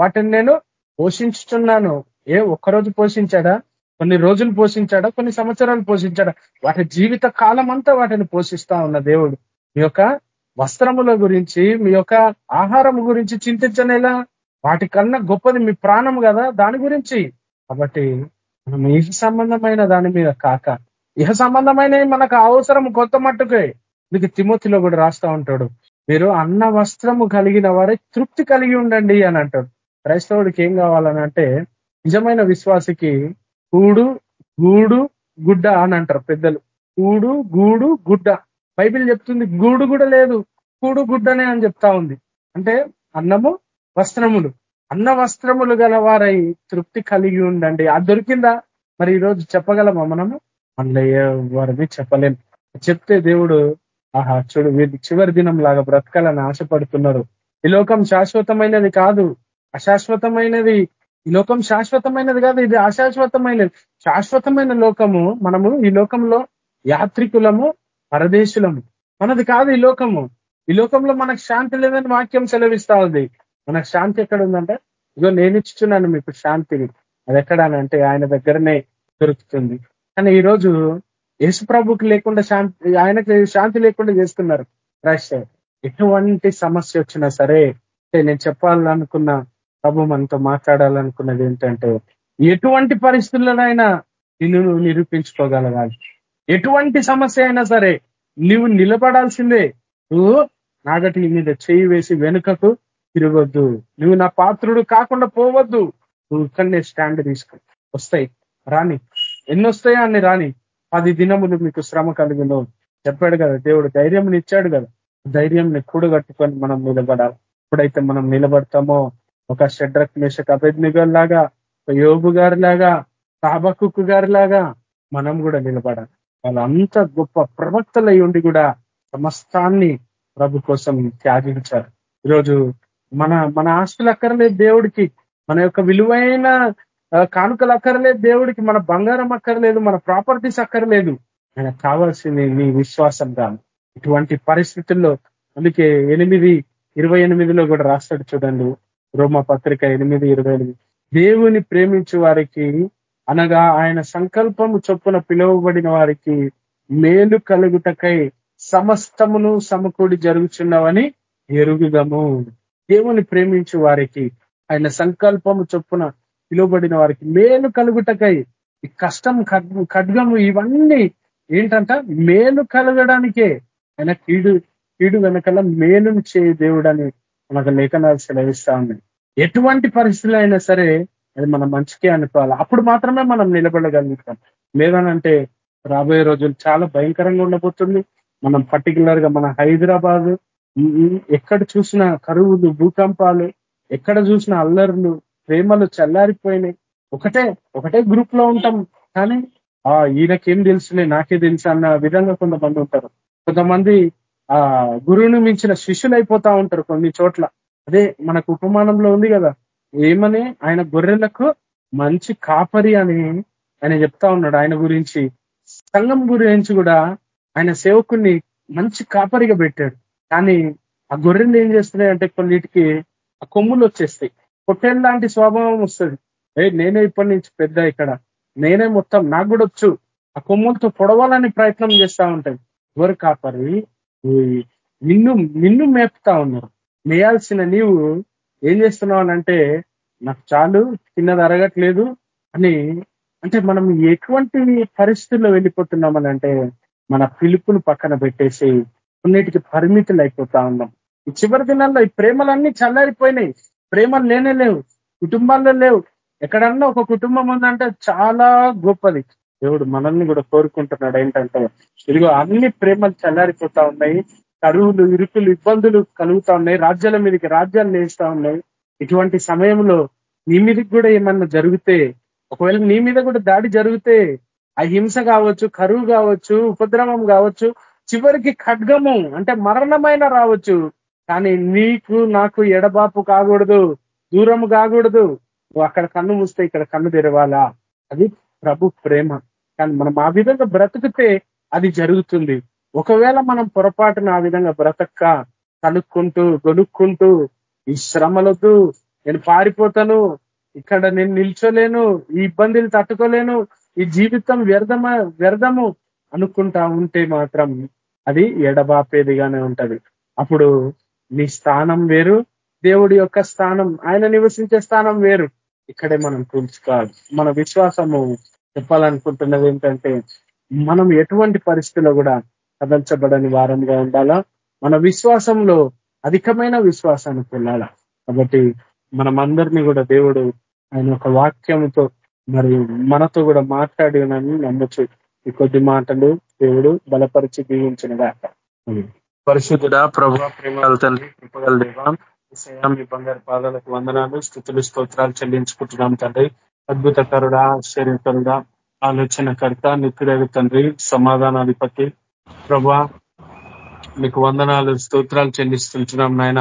వాటిని నేను పోషించుతున్నాను ఏ ఒక్కరోజు పోషించాడా? కొన్ని రోజులు పోషించాడా? కొన్ని సంవత్సరాలు పోషించాడా? వాటి జీవిత కాలం అంతా వాటిని పోషిస్తా ఉన్న దేవుడు. మీ యొక్క వస్త్రముల గురించి మీ యొక్క ఆహారం గురించి చింతించనేలా? వాటికన్నా గొప్పది మీ ప్రాణం కదా దాని గురించి. కాబట్టి మనం ఇహ సంబంధమైన దాని మీద కాక ఇహ సంబంధమైన మనకు అవసరం కొత్త మట్టుకే. మీకు తిమోతిలో కూడా రాస్తా ఉంటాడు. మీరు అన్న వస్త్రము కలిగిన వారే తృప్తి కలిగి ఉండండి అని అంటాడు. క్రైస్తవుడికి ఏం కావాలనంటే నిజమైన విశ్వాసికి కూడు గూడు గుడ్డ అని అంటారు పెద్దలు. కూడు గూడు గుడ్డ. బైబిల్ చెప్తుంది గూడు కూడా లేదు కూడు గుడ్డనే అని చెప్తా ఉంది. అంటే అన్నము వస్త్రములు. అన్న వస్త్రములు గలవారై తృప్తి కలిగి ఉండండి. అది దొరికిందా? మరి ఈరోజు చెప్పగలమా మనము? అందులో వారిని చెప్పలేం. చెప్తే దేవుడు ఆహా చూడు వీళ్ళు చివరి దినం లాగా బ్రతకాలని ఆశపడుతున్నారు. ఈ లోకం శాశ్వతమైనది కాదు. అశాశ్వతమైనది. ఈ లోకం శాశ్వతమైనది కాదు ఇది అశాశ్వతమైనది. శాశ్వతమైన లోకము మనము ఈ లోకంలో యాత్రికులము పరదేశులము. మనది కాదు ఈ లోకము. ఈ లోకంలో మనకు శాంతి లేదని వాక్యం సెలవిస్తా ఉంది. మనకు శాంతి ఎక్కడ ఉందంటే ఇగో నేను ఇచ్చుతున్నాను మీకు శాంతిని. అది ఎక్కడానంటే ఆయన దగ్గరనే దొరుకుతుంది. కానీ ఈరోజు యేసు ప్రభుకి లేకుండా శాంతి ఆయనకి శాంతి లేకుండా చేస్తున్నారు. క్రైస్ట్ ఎటువంటి సమస్య వచ్చినా సరే నేను చెప్పాలనుకున్న ప్రభు మనతో మాట్లాడాలనుకున్నది ఏంటంటే ఎటువంటి పరిస్థితుల్లోనైనా నిన్ను నువ్వు నిరూపించుకోగలగాలి. ఎటువంటి సమస్య అయినా సరే నువ్వు నిలబడాల్సిందే. నువ్వు నాగటి మీద చేయి వేసి వెనుకకు తిరగొద్దు. నువ్వు నా పాత్రుడు కాకుండా పోవద్దు. నువ్వు ఇక్కడనే స్టాండ్ తీసుకో వస్తాయి. రాని. ఎన్ని వస్తాయా అని రాని. పది దినములు మీకు శ్రమ కలిగిన చెప్పాడు కదా దేవుడు ధైర్యం ఇచ్చాడు కదా. ధైర్యంని కూడగట్టుకొని మనం నిలబడాలి. ఎప్పుడైతే మనం నిలబడతామో ఒక షడ్రక్ మేషక్ అభిజ్ఞగర్ లాగా ఒక యోగు గారి లాగా సాబకుక్కు గారి లాగా మనం కూడా నిలబడాలి. వాళ్ళంత గొప్ప ప్రవక్తలై ఉండి కూడా సమస్తాన్ని ప్రభు కోసం త్యాగించారు. ఈరోజు మన మన ఆస్తులు అక్కర్లేదు దేవుడికి మన యొక్క విలువైన కానుకలు అక్కర్లేదు దేవుడికి మన బంగారం అక్కర్లేదు మన ప్రాపర్టీస్ అక్కర్లేదు. ఆయన కావాల్సింది నీ విశ్వాసం కాదు. ఇటువంటి పరిస్థితుల్లో అందుకే ఎనిమిది ఇరవై ఎనిమిదిలో కూడా రాస్తాడు చూడండి. రోమ పత్రిక ఎనిమిది ఇరవై దేవుని ప్రేమించు వారికి అనగా ఆయన సంకల్పము చొప్పున పిలువబడిన వారికి మేలు కలుగుటకై సమస్తమును సమకూడి జరుగుచున్నవని ఎరుగుదము. దేవుని ప్రేమించు వారికి ఆయన సంకల్పము చొప్పున పిలువబడిన వారికి మేలు కలుగుటకై ఈ కష్టం ఖడ్గము ఇవన్నీ ఏంటంట? మేలు కలగడానికే ఆయన కీడు కీడు వెనకాల మేలును చేయి దేవుడని మనకు లేఖనాలు సెలవిస్తా ఉన్నాయి ఎటువంటి పరిస్థితులు అయినా సరే అది మనం మంచికే అనుకోవాలి. అప్పుడు మాత్రమే మనం నిలబడగలుగుతాం. లేదనంటే రాబోయే రోజులు చాలా భయంకరంగా ఉండబోతుంది. మనం పర్టికులర్గా మన హైదరాబాద్ ఎక్కడ చూసిన కరువులు భూకంపాలు ఎక్కడ చూసిన అల్లర్లు ప్రేమలు చల్లారిపోయినాయి. ఒకటే ఒకటే గ్రూప్లో ఉంటాం. కానీ ఆ ఈయనకేం తెలుసులే నాకే తెలుసు అన్న విధంగా కొంతమంది ఉంటారు. కొంతమంది ఆ గురువుని మించిన శిష్యులు అయిపోతా ఉంటారు కొన్ని చోట్ల. అదే మనకు ఉపమానంలో ఉంది కదా. ఏమని? ఆయన గొర్రెలకు మంచి కాపరి అని ఆయన చెప్తా ఉన్నాడు ఆయన గురించి. సంఘం గురించి కూడా ఆయన సేవకుని మంచి కాపరిగా పెట్టాడు. కానీ ఆ గొర్రెలు ఏం చేస్తున్నాయి అంటే కొన్నిటికి ఆ కొమ్ములు వచ్చేస్తాయి. పొట్టేళ్ళ లాంటి స్వభావం వస్తుంది. ఏ నేనే ఇప్పటి నుంచి పెద్ద ఇక్కడ. నేనే మొత్తం నాకు కూడా వచ్చు. ఆ కొమ్ములతో పొడవాలని ప్రయత్నం చేస్తా ఉంటాయి. ఎవరు కాపరి? నిన్ను నిన్ను మేపుతా ఉన్నారు. మేయాల్సిన నీవు ఏం చేస్తున్నావు అంటే నాకు చాలు తిన్నది అరగట్లేదు అని. అంటే మనం ఎటువంటి పరిస్థితుల్లో వెళ్ళిపోతున్నామని అంటే మన పిలుపును పక్కన పెట్టేసి కొన్నిటికి పరిమితులు అయిపోతా ఉన్నాం. ఈ చివరి దినాల్లో ఈ ప్రేమలన్నీ చల్లారిపోయినాయి. ప్రేమలు లేనే లేవు. కుటుంబాల్లో లేవు. ఎక్కడన్నా ఒక కుటుంబం ఉందంటే చాలా గొప్పది. దేవుడు మనల్ని కూడా కోరుకుంటున్నాడు ఏంటంటే ఇదిగో అన్ని ప్రేమలు చల్లారిపోతా ఉన్నాయి కరువులు ఇరుకులు ఇబ్బందులు కలుగుతా ఉన్నాయి రాజ్యాల మీదకి రాజ్యాలు నేస్తా ఉన్నాయి. ఇటువంటి సమయంలో నీ మీదకి కూడా ఏమన్నా జరిగితే ఒకవేళ నీ మీద కూడా దాడి జరిగితే ఆ హింస కావచ్చు కరువు కావచ్చు ఉపద్రవం కావచ్చు చివరికి ఖడ్గము అంటే మరణమైన రావచ్చు. కానీ నీకు నాకు ఎడబాపు కాకూడదు దూరం కాకూడదు. నువ్వు అక్కడ కన్ను మూస్తే ఇక్కడ కన్ను తెరవాలా? అది ప్రభు ప్రేమ. కానీ మనం ఆ విధంగా బ్రతికితే అది జరుగుతుంది. ఒకవేళ మనం పొరపాటున ఆ విధంగా బ్రతక్క కనుక్కుంటూ గొనుక్కుంటూ ఈ శ్రమలొద్దు నేను పారిపోతాను ఇక్కడ నేను నిల్చోలేను ఈ ఇబ్బందులు తట్టుకోలేను ఈ జీవితం వ్యర్థమ వ్యర్థము అనుకుంటా ఉంటే మాత్రం అది ఎడబాపేదిగానే ఉంటది. అప్పుడు నీ స్థానం వేరు దేవుడి యొక్క స్థానం ఆయన నివసించే స్థానం వేరు. ఇక్కడే మనం కూల్చుకోవాలి మన విశ్వాసము చెప్పాలనుకుంటున్నది ఏంటంటే మనం ఎటువంటి పరిస్థితిలో కూడా కదల్చబడని వారంగా ఉండాలా? మన విశ్వాసంలో అధికమైన విశ్వాసానికి వెళ్ళాలా? కాబట్టి మనమందరినీ కూడా దేవుడు ఆయన ఒక వాక్యంతో మరి మనతో కూడా మాట్లాడినని నమ్మచ్చు ఈ కొద్ది మాటలు దేవుడు బలపరిచి దీవించిన దాకా పరిశుద్ధుడా ప్రభు ప్రేమల తండ్రి కృపగల దేవా మీ బంగారు పాదాలకు వందనాలు స్థుతులు స్తోత్రాలు చెల్లించుకుంటున్నాం తండ్రి. అద్భుతకరుడ ఆశ్చర్యకరుడ ఆలోచనకర్త నిత్యుడవి తండ్రి సమాధానాధిపతి. ప్రభా మీకు వందనాలు స్తోత్రాలు చెల్లిస్తున్నాం నాయన.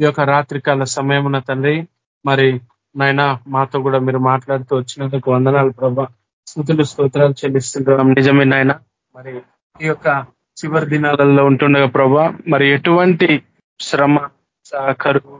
ఈ యొక్క రాత్రికాల సమయమున తండ్రి మరి నాయన మాతో కూడా మీరు మాట్లాడుతూ వచ్చినందుకు వందనాలు ప్రభా. స్థుతులు స్తోత్రాలు చెల్లిస్తుంటున్నాం నిజమే నాయన. మరి ఈ యొక్క చివరి దినాలలో ఉంటుండగా ప్రభా మరి ఎటువంటి శ్రమ కరువు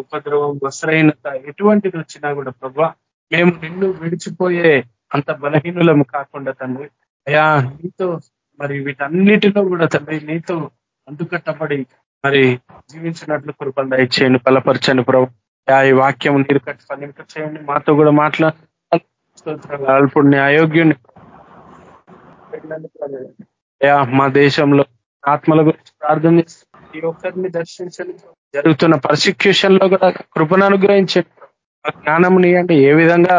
ఉపద్రవం వసరైనత ఎటువంటిది వచ్చినా కూడా ప్రభా మేము నిన్ను విడిచిపోయే అంత బలహీనులము కాకుండా తండ్రి. అయా నీతో మరి వీటన్నిటిలో కూడా తండ్రి నీతో అంటుకట్టబడి మరి జీవించినట్లు కృపలు దయచేయండి బలపరచండి ప్రభు. ఈ వాక్యం నీరు కట్టి ఫలింప చేయండి. మాతో కూడా మాట్లాడాలి అల్పుడిని అయోగ్యుని. మా దేశంలో ఆత్మల గురించి ప్రార్థన చేసి ఈ ఒక్కరిని దర్శించండి. జరుగుతున్న పర్సిక్యూషన్లో కూడా కృపను అనుగ్రహించండి. జ్ఞానం అంటే ఏ విధంగా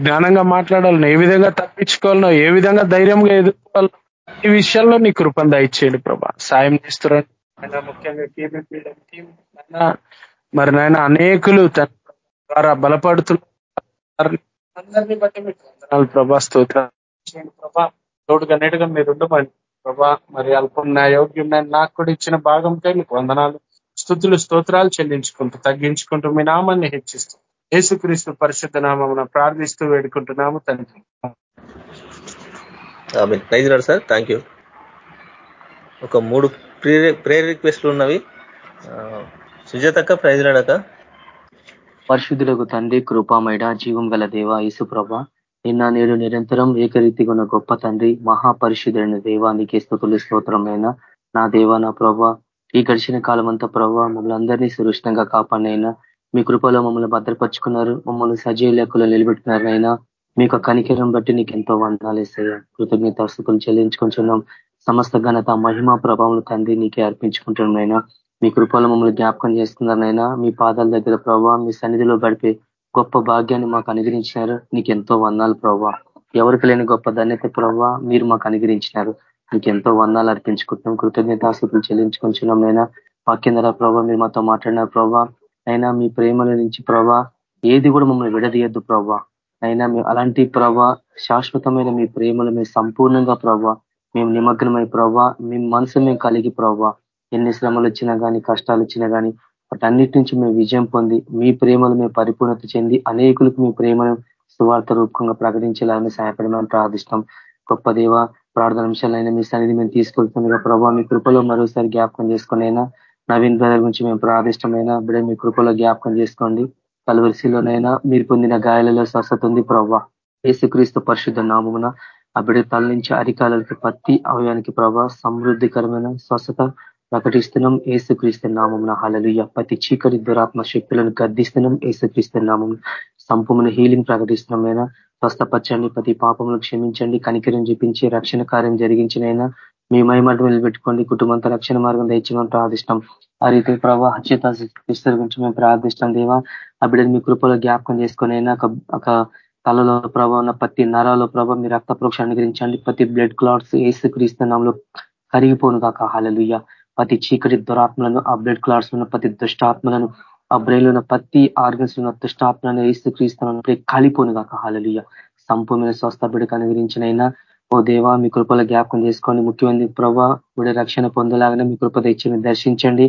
జ్ఞానంగా మాట్లాడాలను ఏ విధంగా తప్పించుకోవాలనో ఏ విధంగా ధైర్యంగా ఎదుర్కోవాలనో ఈ విషయాల్లో నీ కృపను దయచేయండి ప్రభా. సాయం చేస్తున్నాడు ఆయన ముఖ్యంగా మరి నాయన అనేకులు తన ద్వారా బలపడుతున్నారు అందరినీ బట్టి మీకు ప్రభా. స్తోత్ర ప్రభా. తోడుగా నేడుగా మీరు ఉండమని ప్రభా. మరి అల్పం నా యోగ్యం నాకు కూడా ఇచ్చిన భాగంపై మీకు వందనాలు స్థుతులు స్తోత్రాలు చెల్లించుకుంటూ తగ్గించుకుంటూ మీ నామాన్ని హెచ్చిస్తూ యేసుక్రీస్తు పరిశుద్ధ నామం ప్రార్థిస్తూ వేడుకుంటున్నాము తండ్రి. సార్ థ్యాంక్ యూ ఒక మూడు ప్రే రిక్వెస్ట్లు ఉన్నవి. సుజాతక్క ప్రైజ్ రాడక పరిశుద్ధులకు తండ్రి కృపామైడ జీవం గల దేవ యేసుప్రభ నిన్న నేడు నిరంతరం ఏకరీతిగా ఉన్న గొప్ప తండ్రి మహాపరిశుద్ధుడైన దేవానికి స్థుతులు స్తోత్రమైన నా దేవ నా ప్రభ. ఈ గడిచిన కాలం అంతా ప్రభావ మమ్మల్ని అందరినీ సురక్షితంగా కాపాడినైనా మీ కృపలో మమ్మల్ని భద్రపరుచుకున్నారు. మమ్మల్ని సజీవ లెక్కలో నిలబెట్టినారైనా మీకు కనికరం బట్టి నీకు ఎంతో వందనాలు కృతజ్ఞత స్థుతులు చెల్లించుకుంటున్నాం. సమస్త ఘనత మహిమా ప్రభావం తండ్రి నీకే అర్పించుకుంటున్నాయినా మీ కృపలో మమ్మల్ని జ్ఞాపకం చేస్తున్నారనైనా మీ పాదాల దగ్గర ప్రభావ మీ సన్నిధిలో గడిపే గొప్ప భాగ్యాన్ని మాకు అనుగ్రహించినారు. నీకు ఎంతో వందాలు ప్రభావ ఎవరికి లేని గొప్ప ధన్యత ప్రభావ మీరు మాకు అనుగ్రహించినారు. నీకు ఎంతో వందాలు అర్పించుకుంటున్నాం. కృతజ్ఞతాస్థుతులు చెల్లించుకుంటున్నాం నైనా వాక్యంధర ప్రభావ మీరు మాతో మాట్లాడిన ప్రభావ అయినా మీ ప్రేమల నుంచి ప్రభా ఏది కూడా మమ్మల్ని విడదీయద్దు ప్రభా. అయినా అలాంటి ప్రభా శాశ్వతమైన మీ ప్రేమలు మేము సంపూర్ణంగా ప్రభా మేము నిమగ్నమై ప్రభా మీ మనసు మేము కలిగి ప్రభా. ఎన్ని శ్రమలు వచ్చినా కానీ కష్టాలు వచ్చినా కానీ వాటన్నిటి నుంచి మేము విజయం పొంది మీ ప్రేమలు మేము పరిపూర్ణత చెంది అనేకులకు మీ ప్రేమను సువార్త రూపంగా ప్రకటించేలాగా సహాయపడమని ప్రార్థిస్తాం గొప్ప దేవ ప్రార్థన అంశాలైనా మీ సన్నిధి మేము తీసుకెళ్తుండగా ప్రభావ మీ కృపలో మరోసారి జ్ఞాపకం చేసుకుని అయినా నవీన్ బ్రదర్ గురించి మేము ప్రార్థిష్టమైన బిడ్డ మీ కృపలో జ్ఞాపకం చేసుకోండి. కలవరిశిలోనైనా మీరు పొందిన గాయాలలో స్వస్థత ఉంది ప్రభావ ఏసుక్రీస్తు పరిశుద్ధ నామమున ఆ బిడ్డ తల నుంచి అరికాలకి పత్తి అవయానికి ప్రభా సమృద్ధికరమైన స్వస్థత ప్రకటిస్తున్నాం. ఏసుక్రీస్తు నామమున హలలుయ ప్రతి చీకటి దురాత్మ శక్తులను గద్దిస్తున్నాం. ఏసుక్రీస్తు నామం సంపూర్ణ హీలింగ్ ప్రకటిస్తున్నాం. అయినా స్వస్థపరచండి. ప్రతి పాపములు క్షమించండి. కనికరం చూపించి రక్షణ కార్యం జరిగించినైనా మీ మహిమటు నిలబెట్టుకోండి. కుటుంబంతో రక్షణ మార్గం దయచేయమని ప్రార్థిష్టం. ఆ రీతి ప్రభావ హత్యత గురించి మేము ప్రార్థిష్టం దేవా. ఆ బిడ్డను మీ కృపలో జ్ఞాపకం చేసుకుని అయినా ఒక తలలో ప్రభావ ఉన్న ప్రతి నరాలో ప్రభావ మీ రక్త ప్రోక్ష అనుగ్రహించండి. ప్రతి బ్లడ్ క్లాట్స్ ఏసు క్రీస్తునాంలో కరిగిపోను కాక హాలలుయ్య ప్రతి చీకటి దురాత్మలను ఆ బ్లడ్ క్లాట్స్ ఉన్న ప్రతి దుష్టాత్మలను ఆ బ్రెయిన్ ఉన్న ప్రతి ఆర్గన్స్ ఉన్న దుష్టాత్మలను ఏసు క్రీస్తున్న కాలిపోను కాక హాలలుయ్య సంపూర్ణ స్వస్థ బిడ్డకు అనుగ్రహించినైనా ఓ దేవా మీ కృపలో జ్ఞాపకం చేసుకోండి. ముఖ్యమైనది ప్రభా విడ రక్షణ పొందలాగానే మీ కృప దయచేమి దర్శించండి.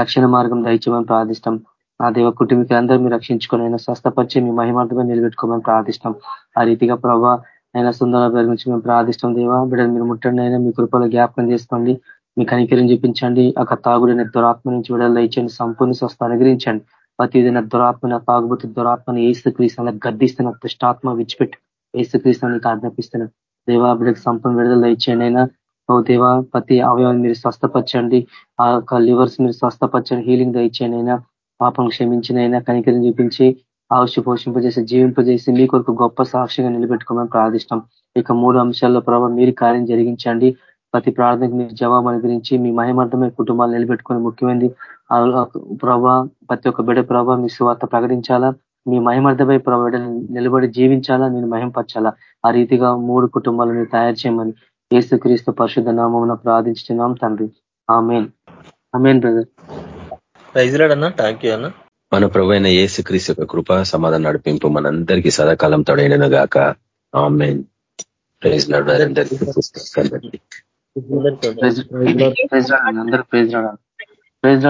రక్షణ మార్గం దయచేయమని ప్రార్థిస్తాం. ఆ దేవ కుటుంబీకులందరూ మీరు రక్షించుకొని అయినా స్వస్థపరిచి మీ మహిమార్థమే నిలబెట్టుకోమని ప్రార్థిస్తాం. ఆ రీతిగా ప్రభా అయినా సుందర గురించి మేము ప్రార్థిస్తాం దేవా. బిడ్డలు మీరు ముట్టండి అయినా మీ కృపలో జ్ఞాపకం చేసుకోండి. మీ కనికరిని చూపించండి. ఒక తాగుడిన దురాత్మ నుంచి విడుదల ఇచ్చండి సంపూర్ణ స్వస్థ అనుగ్రహించండి. ప్రతి ఏదైనా దురాత్మ తాగుబోతు దురాత్మను ఏసు క్రీస్తున్న గద్దిస్తున్న దుష్టాత్మ విడిచిపెట్టి ఏసు క్రీస్తునికి ఆజ్ఞాపిస్తున్నాం దేవా బిడ్డకు సంపూర్ణ విడుదల ఇచ్చేయండి అయినా ఓ దేవా ప్రతి అవయవాన్ని మీరు స్వస్థపరచండి. ఆ యొక్క లివర్స్ మీరు స్వస్థపరచండి హీలింగ్ దయచేయండి అయినా పాపం క్షమించిన అయినా కనికరిని చూపించి ఆవుషి పోషింపజేసి జీవింపజేసి మీ కొరకు గొప్ప సాక్షిగా నిలబెట్టుకోమని ప్రార్థిష్టం. ఇక మూడు అంశాల్లో ప్రభావ మీరు కార్యం జరిగించండి. ప్రతి ప్రార్థనకు మీరు జవాబు అనుగ్రహించి మీ మహిమార్థమైన కుటుంబాలు నిలబెట్టుకుని ముఖ్యమైనది. ప్రభా ప్రతి ఒక్క బిడ ప్రభావ మీ స్వార్థ ప్రకటించాలా? మీ మహిమార్థమై ప్రభావ నిలబడి జీవించాలా? నేను మహింపరచాలా? ఆ రీతిగా మూడు కుటుంబాలను తయారు చేయమని ఏసుక్రీస్తు పరిశుద్ధ నామం ప్రార్థించున్నాం తండ్రి. Amen. Amen brother. ప్రైజ్లాడన్నా thank you అన్న. మన ప్రభు అయిన ఏసుక్రీస్తు యొక్క కృప సమాధానం నడిపింపు మనందరికీ సదాకాలం తొడైన గాక. ఆమెన్. ప్రైజ్ అందరికీ ప్రైజ్ అందరూ ప్రైజ్ ప్రైజ్